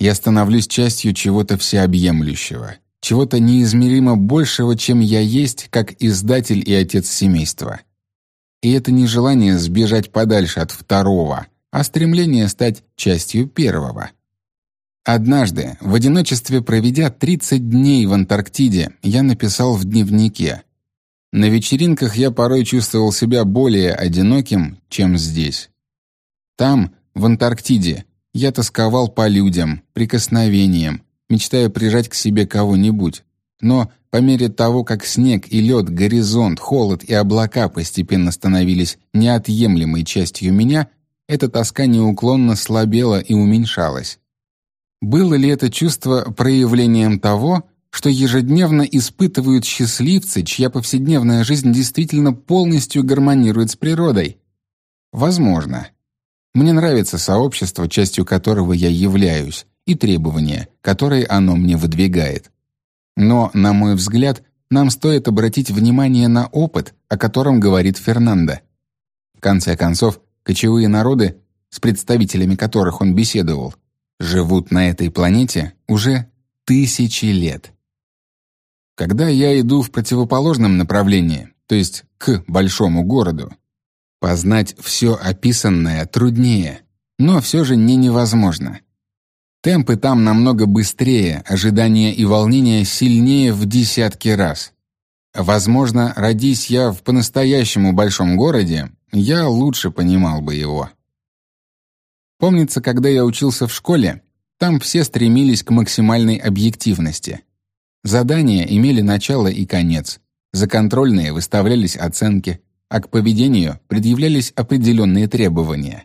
Я становлюсь частью чего-то всеобъемлющего, чего-то неизмеримо большего, чем я есть, как издатель и отец семейства. И это не желание сбежать подальше от второго, а стремление стать частью первого. Однажды, в одиночестве проведя 30 дней в Антарктиде, я написал в дневнике. На вечеринках я порой чувствовал себя более одиноким, чем здесь. Там, в Антарктиде, я тосковал по людям, прикосновениям, мечтая прижать к себе кого-нибудь. Но по мере того, как снег и лед, горизонт, холод и облака постепенно становились неотъемлемой частью меня, эта тоска неуклонно слабела и уменьшалась. Было ли это чувство проявлением того, что ежедневно испытывают счастливцы, чья повседневная жизнь действительно полностью гармонирует с природой? Возможно. Мне нравится сообщество, частью которого я являюсь, и требования, которые оно мне выдвигает. Но, на мой взгляд, нам стоит обратить внимание на опыт, о котором говорит Фернандо. В конце концов, кочевые народы, с представителями которых он беседовал, живут на этой планете уже тысячи лет. Когда я иду в противоположном направлении, то есть к большому городу, познать все описанное труднее, но все же не невозможно. Темпы там намного быстрее, ожидания и волнения сильнее в десятки раз. Возможно, родись я в по-настоящему большом городе, я лучше понимал бы его. Помнится, когда я учился в школе, там все стремились к максимальной объективности. Задания имели начало и конец. За контрольные выставлялись оценки, а к поведению предъявлялись определенные требования.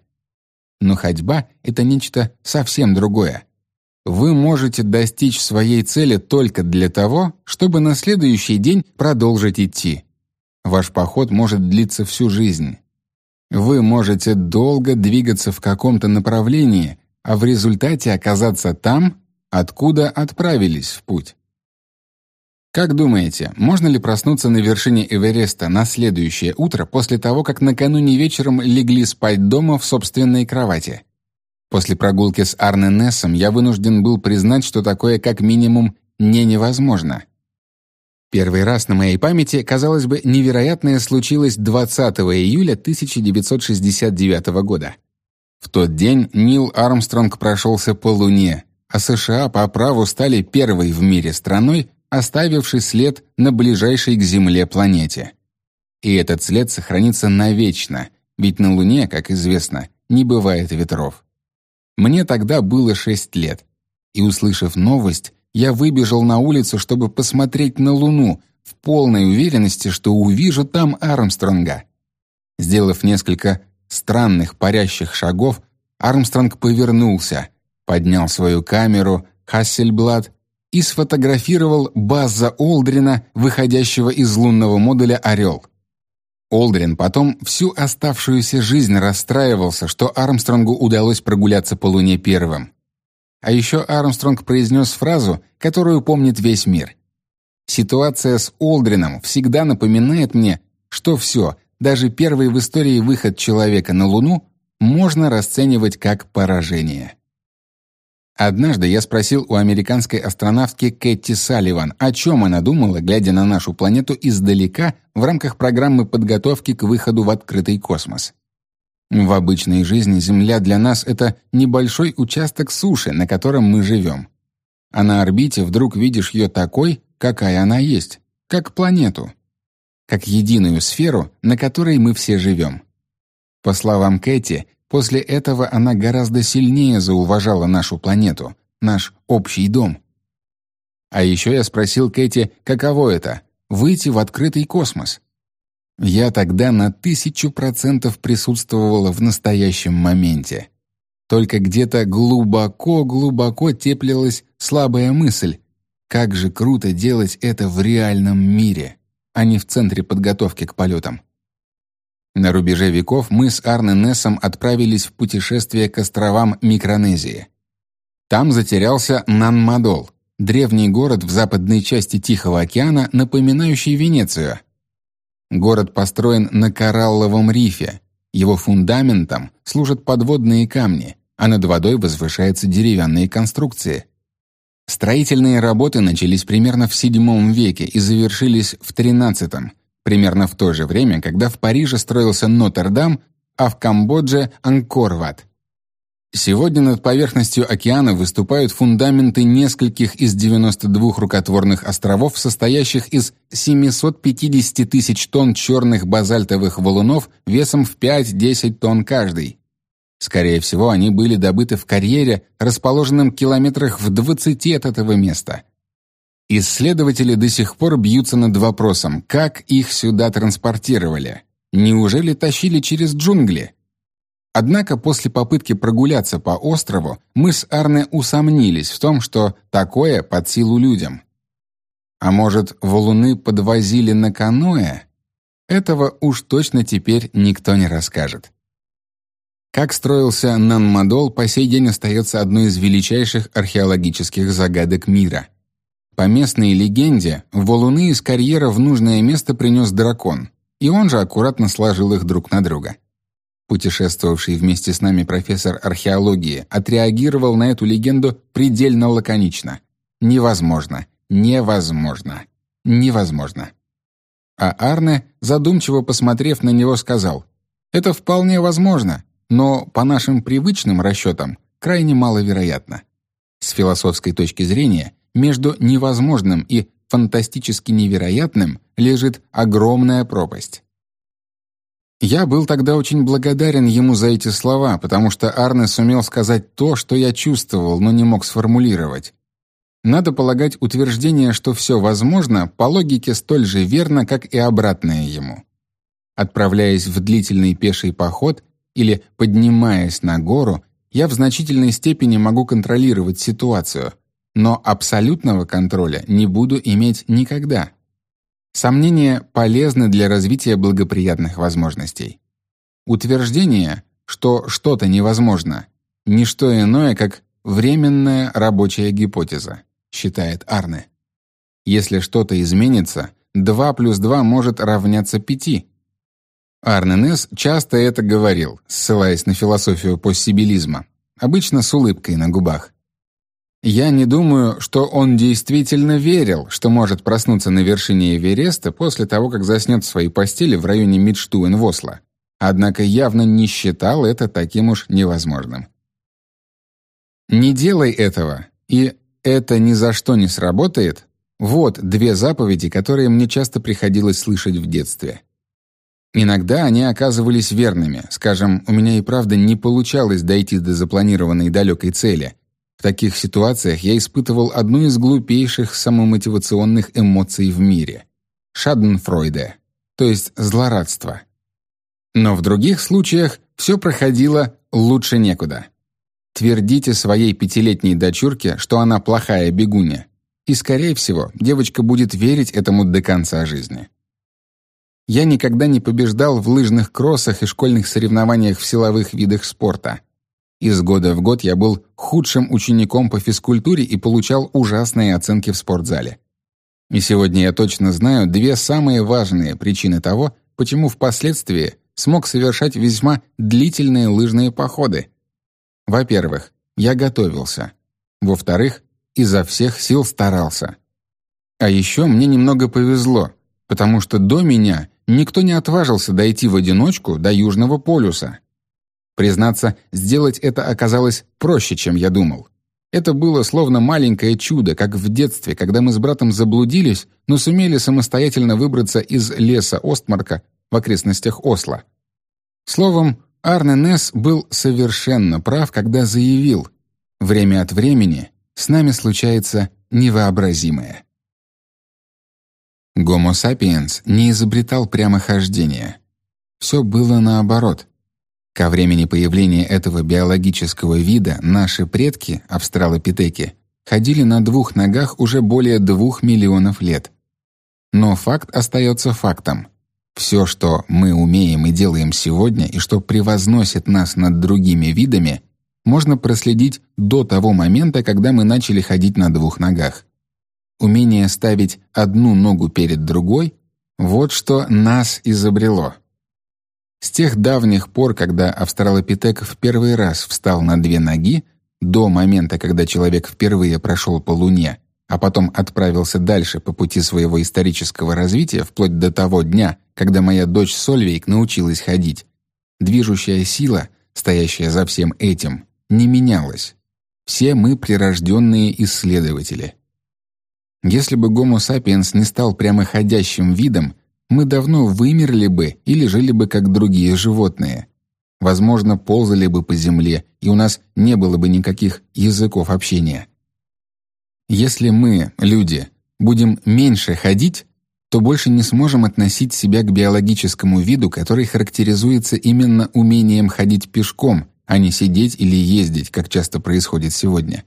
Но ходьба — это нечто совсем другое. Вы можете достичь своей цели только для того, чтобы на следующий день продолжить идти. Ваш поход может длиться всю жизнь. Вы можете долго двигаться в каком-то направлении, а в результате оказаться там, откуда отправились в путь. Как думаете, можно ли проснуться на вершине Эвереста на следующее утро после того, как накануне вечером легли спать дома в собственной кровати? После прогулки с Арне Нессом я вынужден был признать, что такое как минимум не невозможно. Первый раз на моей памяти, казалось бы, невероятное случилось 20 июля 1969 года. В тот день Нил Армстронг прошелся по Луне, а США по праву стали первой в мире страной, оставившей след на ближайшей к Земле планете. И этот след сохранится навечно, ведь на Луне, как известно, не бывает ветров. Мне тогда было шесть лет, и, услышав новость, я выбежал на улицу, чтобы посмотреть на Луну, в полной уверенности, что увижу там Армстронга. Сделав несколько странных парящих шагов, Армстронг повернулся, поднял свою камеру Хассельблад и сфотографировал Базза Олдрина, выходящего из лунного модуля «Орел». Олдрин потом всю оставшуюся жизнь расстраивался, что Армстронгу удалось прогуляться по Луне первым. А еще Армстронг произнес фразу, которую помнит весь мир. «Ситуация с Олдрином всегда напоминает мне, что все, даже первый в истории выход человека на Луну, можно расценивать как поражение». Однажды я спросил у американской астронавтки Кэти Салливан, о чем она думала, глядя на нашу планету издалека в рамках программы подготовки к выходу в открытый космос. В обычной жизни Земля для нас — это небольшой участок суши, на котором мы живем. А на орбите вдруг видишь ее такой, какая она есть, как планету, как единую сферу, на которой мы все живем. По словам Кэти, После этого она гораздо сильнее зауважала нашу планету, наш общий дом. А еще я спросил Кэти, каково это — выйти в открытый космос. Я тогда на тысячу процентов присутствовала в настоящем моменте. Только где-то глубоко-глубоко теплилась слабая мысль, как же круто делать это в реальном мире, а не в центре подготовки к полетам. На рубеже веков мы с Арне Нессом отправились в путешествие к островам Микронезии. Там затерялся Нанмадол, древний город в западной части Тихого океана, напоминающий Венецию. Город построен на коралловом рифе. Его фундаментом служат подводные камни, а над водой возвышаются деревянные конструкции. Строительные работы начались примерно в VII веке и завершились в XIII, примерно в то же время, когда в Париже строился Нотр-Дам, а в Камбодже — Ангкор-Ват. Сегодня над поверхностью океана выступают фундаменты нескольких из 92 рукотворных островов, состоящих из 750 тысяч тонн черных базальтовых валунов весом в 5-10 тонн каждый. Скорее всего, они были добыты в карьере, расположенном километрах в 20 от этого места. Исследователи до сих пор бьются над вопросом, как их сюда транспортировали. Неужели тащили через джунгли? Однако после попытки прогуляться по острову мы с Арне усомнились в том, что такое под силу людям. А может, валуны подвозили на каноэ? Этого уж точно теперь никто не расскажет. Как строился Нанмадол, по сей день остается одной из величайших археологических загадок мира — по местной легенде, валуны из карьера в нужное место принес дракон, и он же аккуратно сложил их друг на друга. Путешествовавший вместе с нами профессор археологии отреагировал на эту легенду предельно лаконично. Невозможно, невозможно, невозможно. А Арне, задумчиво посмотрев на него, сказал, «Это вполне возможно, но по нашим привычным расчетам крайне маловероятно. С философской точки зрения между невозможным и фантастически невероятным лежит огромная пропасть. Я был тогда очень благодарен ему за эти слова, потому что Арне сумел сказать то, что я чувствовал, но не мог сформулировать. Надо полагать утверждение, что все возможно, по логике столь же верно, как и обратное ему. Отправляясь в длительный пеший поход или поднимаясь на гору, я в значительной степени могу контролировать ситуацию, но абсолютного контроля не буду иметь никогда. Сомнения полезны для развития благоприятных возможностей. Утверждение, что что-то невозможно, не что иное, как временная рабочая гипотеза, считает Арне. Если что-то изменится, 2 плюс 2 может равняться 5. Арне Несс часто это говорил, ссылаясь на философию постсибилизма, обычно с улыбкой на губах. Я не думаю, что он действительно верил, что может проснуться на вершине Эвереста после того, как заснет в своей постели в районе Мидштуэн в Осло. Однако явно не считал это таким уж невозможным. «Не делай этого, и «это ни за что не сработает» — вот две заповеди, которые мне часто приходилось слышать в детстве. Иногда они оказывались верными. Скажем, у меня и правда не получалось дойти до запланированной далекой цели. В таких ситуациях я испытывал одну из глупейших самомотивационных эмоций в мире — шаденфройде, то есть злорадство. Но в других случаях все проходило лучше некуда. Твердите своей пятилетней дочурке, что она плохая бегуня, и, скорее всего, девочка будет верить этому до конца жизни. Я никогда не побеждал в лыжных кроссах и школьных соревнованиях в силовых видах спорта. Из года в год я был худшим учеником по физкультуре и получал ужасные оценки в спортзале. И сегодня я точно знаю две самые важные причины того, почему впоследствии смог совершать весьма длительные лыжные походы. Во-первых, я готовился. Во-вторых, изо всех сил старался. А еще мне немного повезло, потому что до меня никто не отважился дойти в одиночку до Южного полюса. Признаться, сделать это оказалось проще, чем я думал. Это было словно маленькое чудо, как в детстве, когда мы с братом заблудились, но сумели самостоятельно выбраться из леса Остмарка в окрестностях Осло. Словом, Арне Несс был совершенно прав, когда заявил, «Время от времени с нами случается невообразимое». Гомо сапиенс не изобретал прямохождения. Все было наоборот. Ко времени появления этого биологического вида наши предки, австралопитеки, ходили на двух ногах уже более двух миллионов лет. Но факт остается фактом. Все, что мы умеем и делаем сегодня, и что превозносит нас над другими видами, можно проследить до того момента, когда мы начали ходить на двух ногах. Умение ставить одну ногу перед другой — вот что нас изобрело. С тех давних пор, когда австралопитек в первый раз встал на две ноги, до момента, когда человек впервые прошел по Луне, а потом отправился дальше по пути своего исторического развития, вплоть до того дня, когда моя дочь Сольвейк научилась ходить, движущая сила, стоящая за всем этим, не менялась. Все мы прирожденные исследователи. Если бы Homo sapiens не стал прямоходящим видом, мы давно вымерли бы или жили бы как другие животные. Возможно, ползали бы по земле, и у нас не было бы никаких языков общения. Если мы, люди, будем меньше ходить, то больше не сможем относить себя к биологическому виду, который характеризуется именно умением ходить пешком, а не сидеть или ездить, как часто происходит сегодня.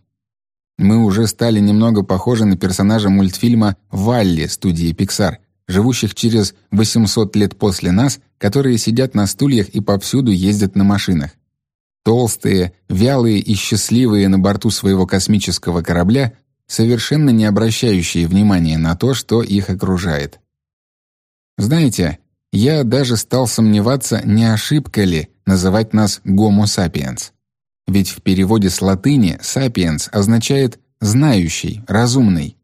Мы уже стали немного похожи на персонажа мультфильма «Валли» студии Pixar, живущих через 800 лет после нас, которые сидят на стульях и повсюду ездят на машинах. Толстые, вялые и счастливые на борту своего космического корабля, совершенно не обращающие внимания на то, что их окружает. Знаете, я даже стал сомневаться, не ошибка ли называть нас «Homo sapiens». Ведь в переводе с латыни «sapiens» означает «знающий», «разумный».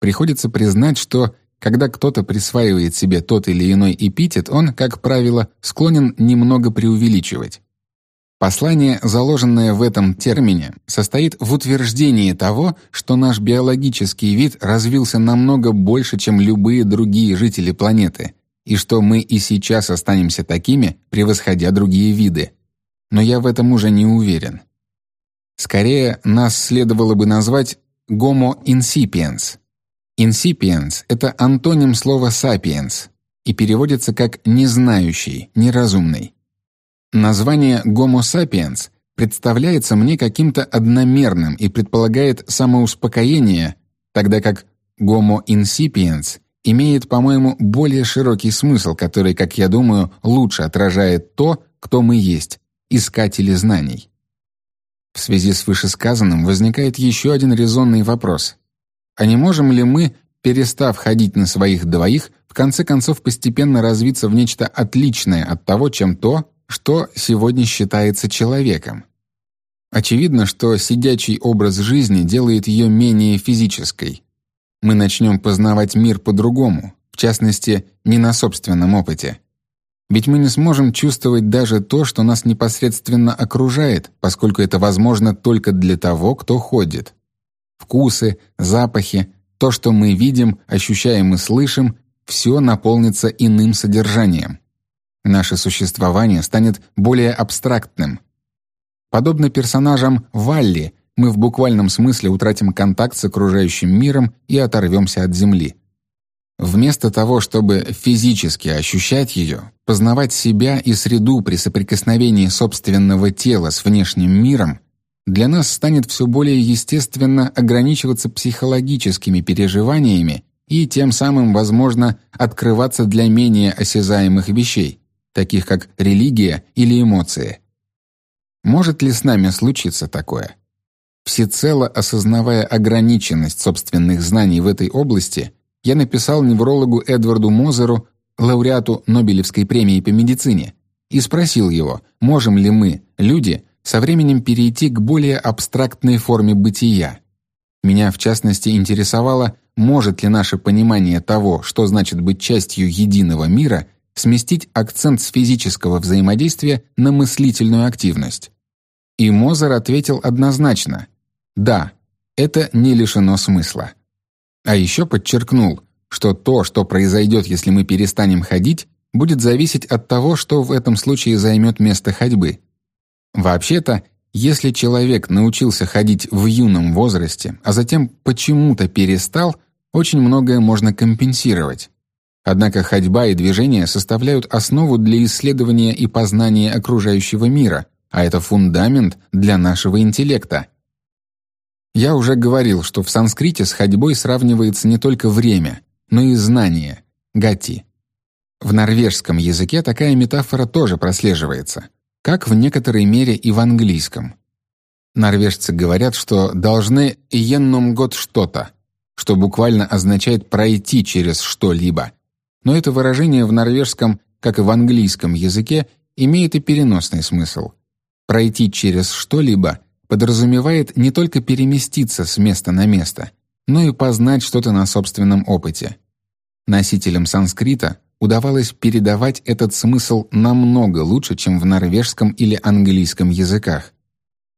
Приходится признать, что когда кто-то присваивает себе тот или иной эпитет, он, как правило, склонен немного преувеличивать. Послание, заложенное в этом термине, состоит в утверждении того, что наш биологический вид развился намного больше, чем любые другие жители планеты, и что мы и сейчас останемся такими, превосходя другие виды но я в этом уже не уверен. Скорее, нас следовало бы назвать Homo incipiens. Incipiens — это антоним слова sapiens и переводится как «незнающий», «неразумный». Название Homo sapiens представляется мне каким-то одномерным и предполагает самоуспокоение, тогда как Homo incipiens имеет, по-моему, более широкий смысл, который, как я думаю, лучше отражает то, кто мы есть, искатели знаний. В связи с вышесказанным возникает еще один резонный вопрос. А не можем ли мы, перестав ходить на своих двоих, в конце концов постепенно развиться в нечто отличное от того, чем то, что сегодня считается человеком? Очевидно, что сидячий образ жизни делает ее менее физической. Мы начнем познавать мир по-другому, в частности, не на собственном опыте. Ведь мы не сможем чувствовать даже то, что нас непосредственно окружает, поскольку это возможно только для того, кто ходит. Вкусы, запахи, то, что мы видим, ощущаем и слышим, все наполнится иным содержанием. Наше существование станет более абстрактным. Подобно персонажам Валли, мы в буквальном смысле утратим контакт с окружающим миром и оторвемся от Земли. Вместо того, чтобы физически ощущать ее, познавать себя и среду при соприкосновении собственного тела с внешним миром, для нас станет все более естественно ограничиваться психологическими переживаниями и тем самым, возможно, открываться для менее осязаемых вещей, таких как религия или эмоции. Может ли с нами случиться такое? Всецело осознавая ограниченность собственных знаний в этой области, я написал неврологу Эдварду Мозеру, лауреату Нобелевской премии по медицине, и спросил его, можем ли мы, люди, со временем перейти к более абстрактной форме бытия. Меня, в частности, интересовало, может ли наше понимание того, что значит быть частью единого мира, сместить акцент с физического взаимодействия на мыслительную активность. И Мозер ответил однозначно «Да, это не лишено смысла». А еще подчеркнул, что то, что произойдет, если мы перестанем ходить, будет зависеть от того, что в этом случае займет место ходьбы. Вообще-то, если человек научился ходить в юном возрасте, а затем почему-то перестал, очень многое можно компенсировать. Однако ходьба и движение составляют основу для исследования и познания окружающего мира, а это фундамент для нашего интеллекта. Я уже говорил, что в санскрите с ходьбой сравнивается не только время, но и знание — гати. В норвежском языке такая метафора тоже прослеживается, как в некоторой мере и в английском. Норвежцы говорят, что должны «енном год что-то», что буквально означает «пройти через что-либо». Но это выражение в норвежском, как и в английском языке, имеет и переносный смысл. Пройти через что-либо подразумевает не только переместиться с места на место, но и познать что-то на собственном опыте. Носителям санскрита удавалось передавать этот смысл намного лучше, чем в норвежском или английском языках.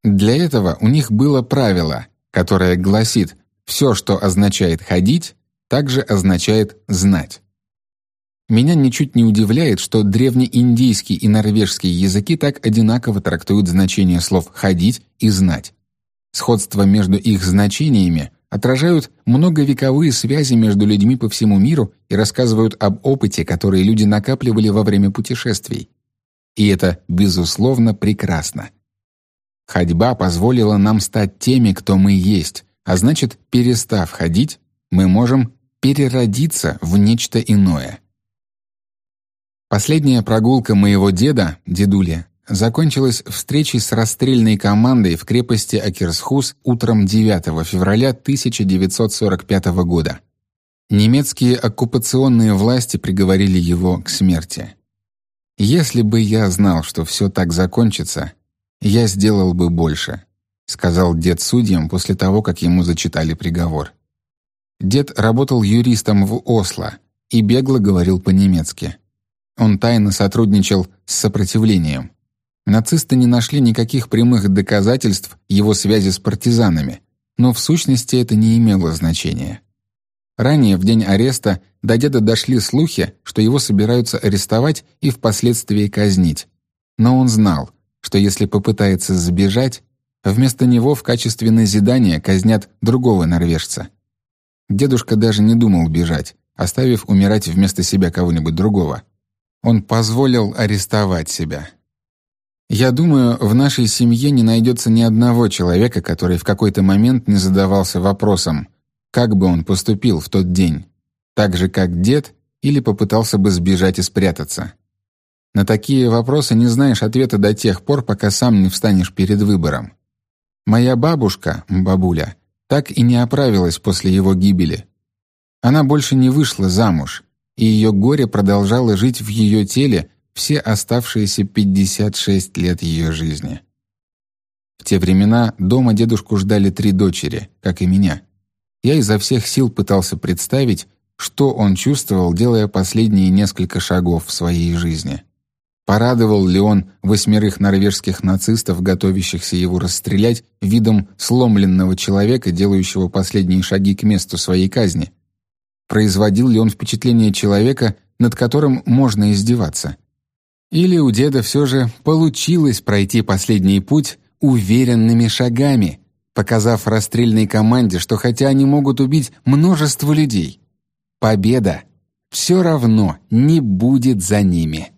Для этого у них было правило, которое гласит «все, что означает ходить, также означает знать». Меня ничуть не удивляет, что древнеиндийский и норвежский языки так одинаково трактуют значение слов «ходить» и «знать». Сходство между их значениями отражают многовековые связи между людьми по всему миру и рассказывают об опыте, который люди накапливали во время путешествий. И это, безусловно, прекрасно. Ходьба позволила нам стать теми, кто мы есть, а значит, перестав ходить, мы можем переродиться в нечто иное. Последняя прогулка моего деда, дедули, закончилась встречей с расстрельной командой в крепости Акерсхус утром 9 февраля 1945 года. Немецкие оккупационные власти приговорили его к смерти. «Если бы я знал, что все так закончится, я сделал бы больше», сказал дед судьям после того, как ему зачитали приговор. Дед работал юристом в Осло и бегло говорил по-немецки. Он тайно сотрудничал с сопротивлением. Нацисты не нашли никаких прямых доказательств его связи с партизанами, но в сущности это не имело значения. Ранее, в день ареста, до деда дошли слухи, что его собираются арестовать и впоследствии казнить. Но он знал, что если попытается сбежать, вместо него в качестве назидания казнят другого норвежца. Дедушка даже не думал бежать, оставив умирать вместо себя кого-нибудь другого. Он позволил арестовать себя. Я думаю, в нашей семье не найдется ни одного человека, который в какой-то момент не задавался вопросом, как бы он поступил в тот день, так же как дед или попытался бы сбежать и спрятаться. На такие вопросы не знаешь ответа до тех пор, пока сам не встанешь перед выбором. Моя бабушка, бабуля, так и не оправилась после его гибели. Она больше не вышла замуж, и ее горе продолжало жить в ее теле все оставшиеся 56 лет ее жизни. В те времена дома дедушку ждали три дочери, как и меня. Я изо всех сил пытался представить, что он чувствовал, делая последние несколько шагов в своей жизни. Порадовал ли он восьмерых норвежских нацистов, готовящихся его расстрелять, видом сломленного человека, делающего последние шаги к месту своей казни? Производил ли он впечатление человека, над которым можно издеваться? Или у деда все же получилось пройти последний путь уверенными шагами, показав расстрельной команде, что хотя они могут убить множество людей, победа все равно не будет за ними.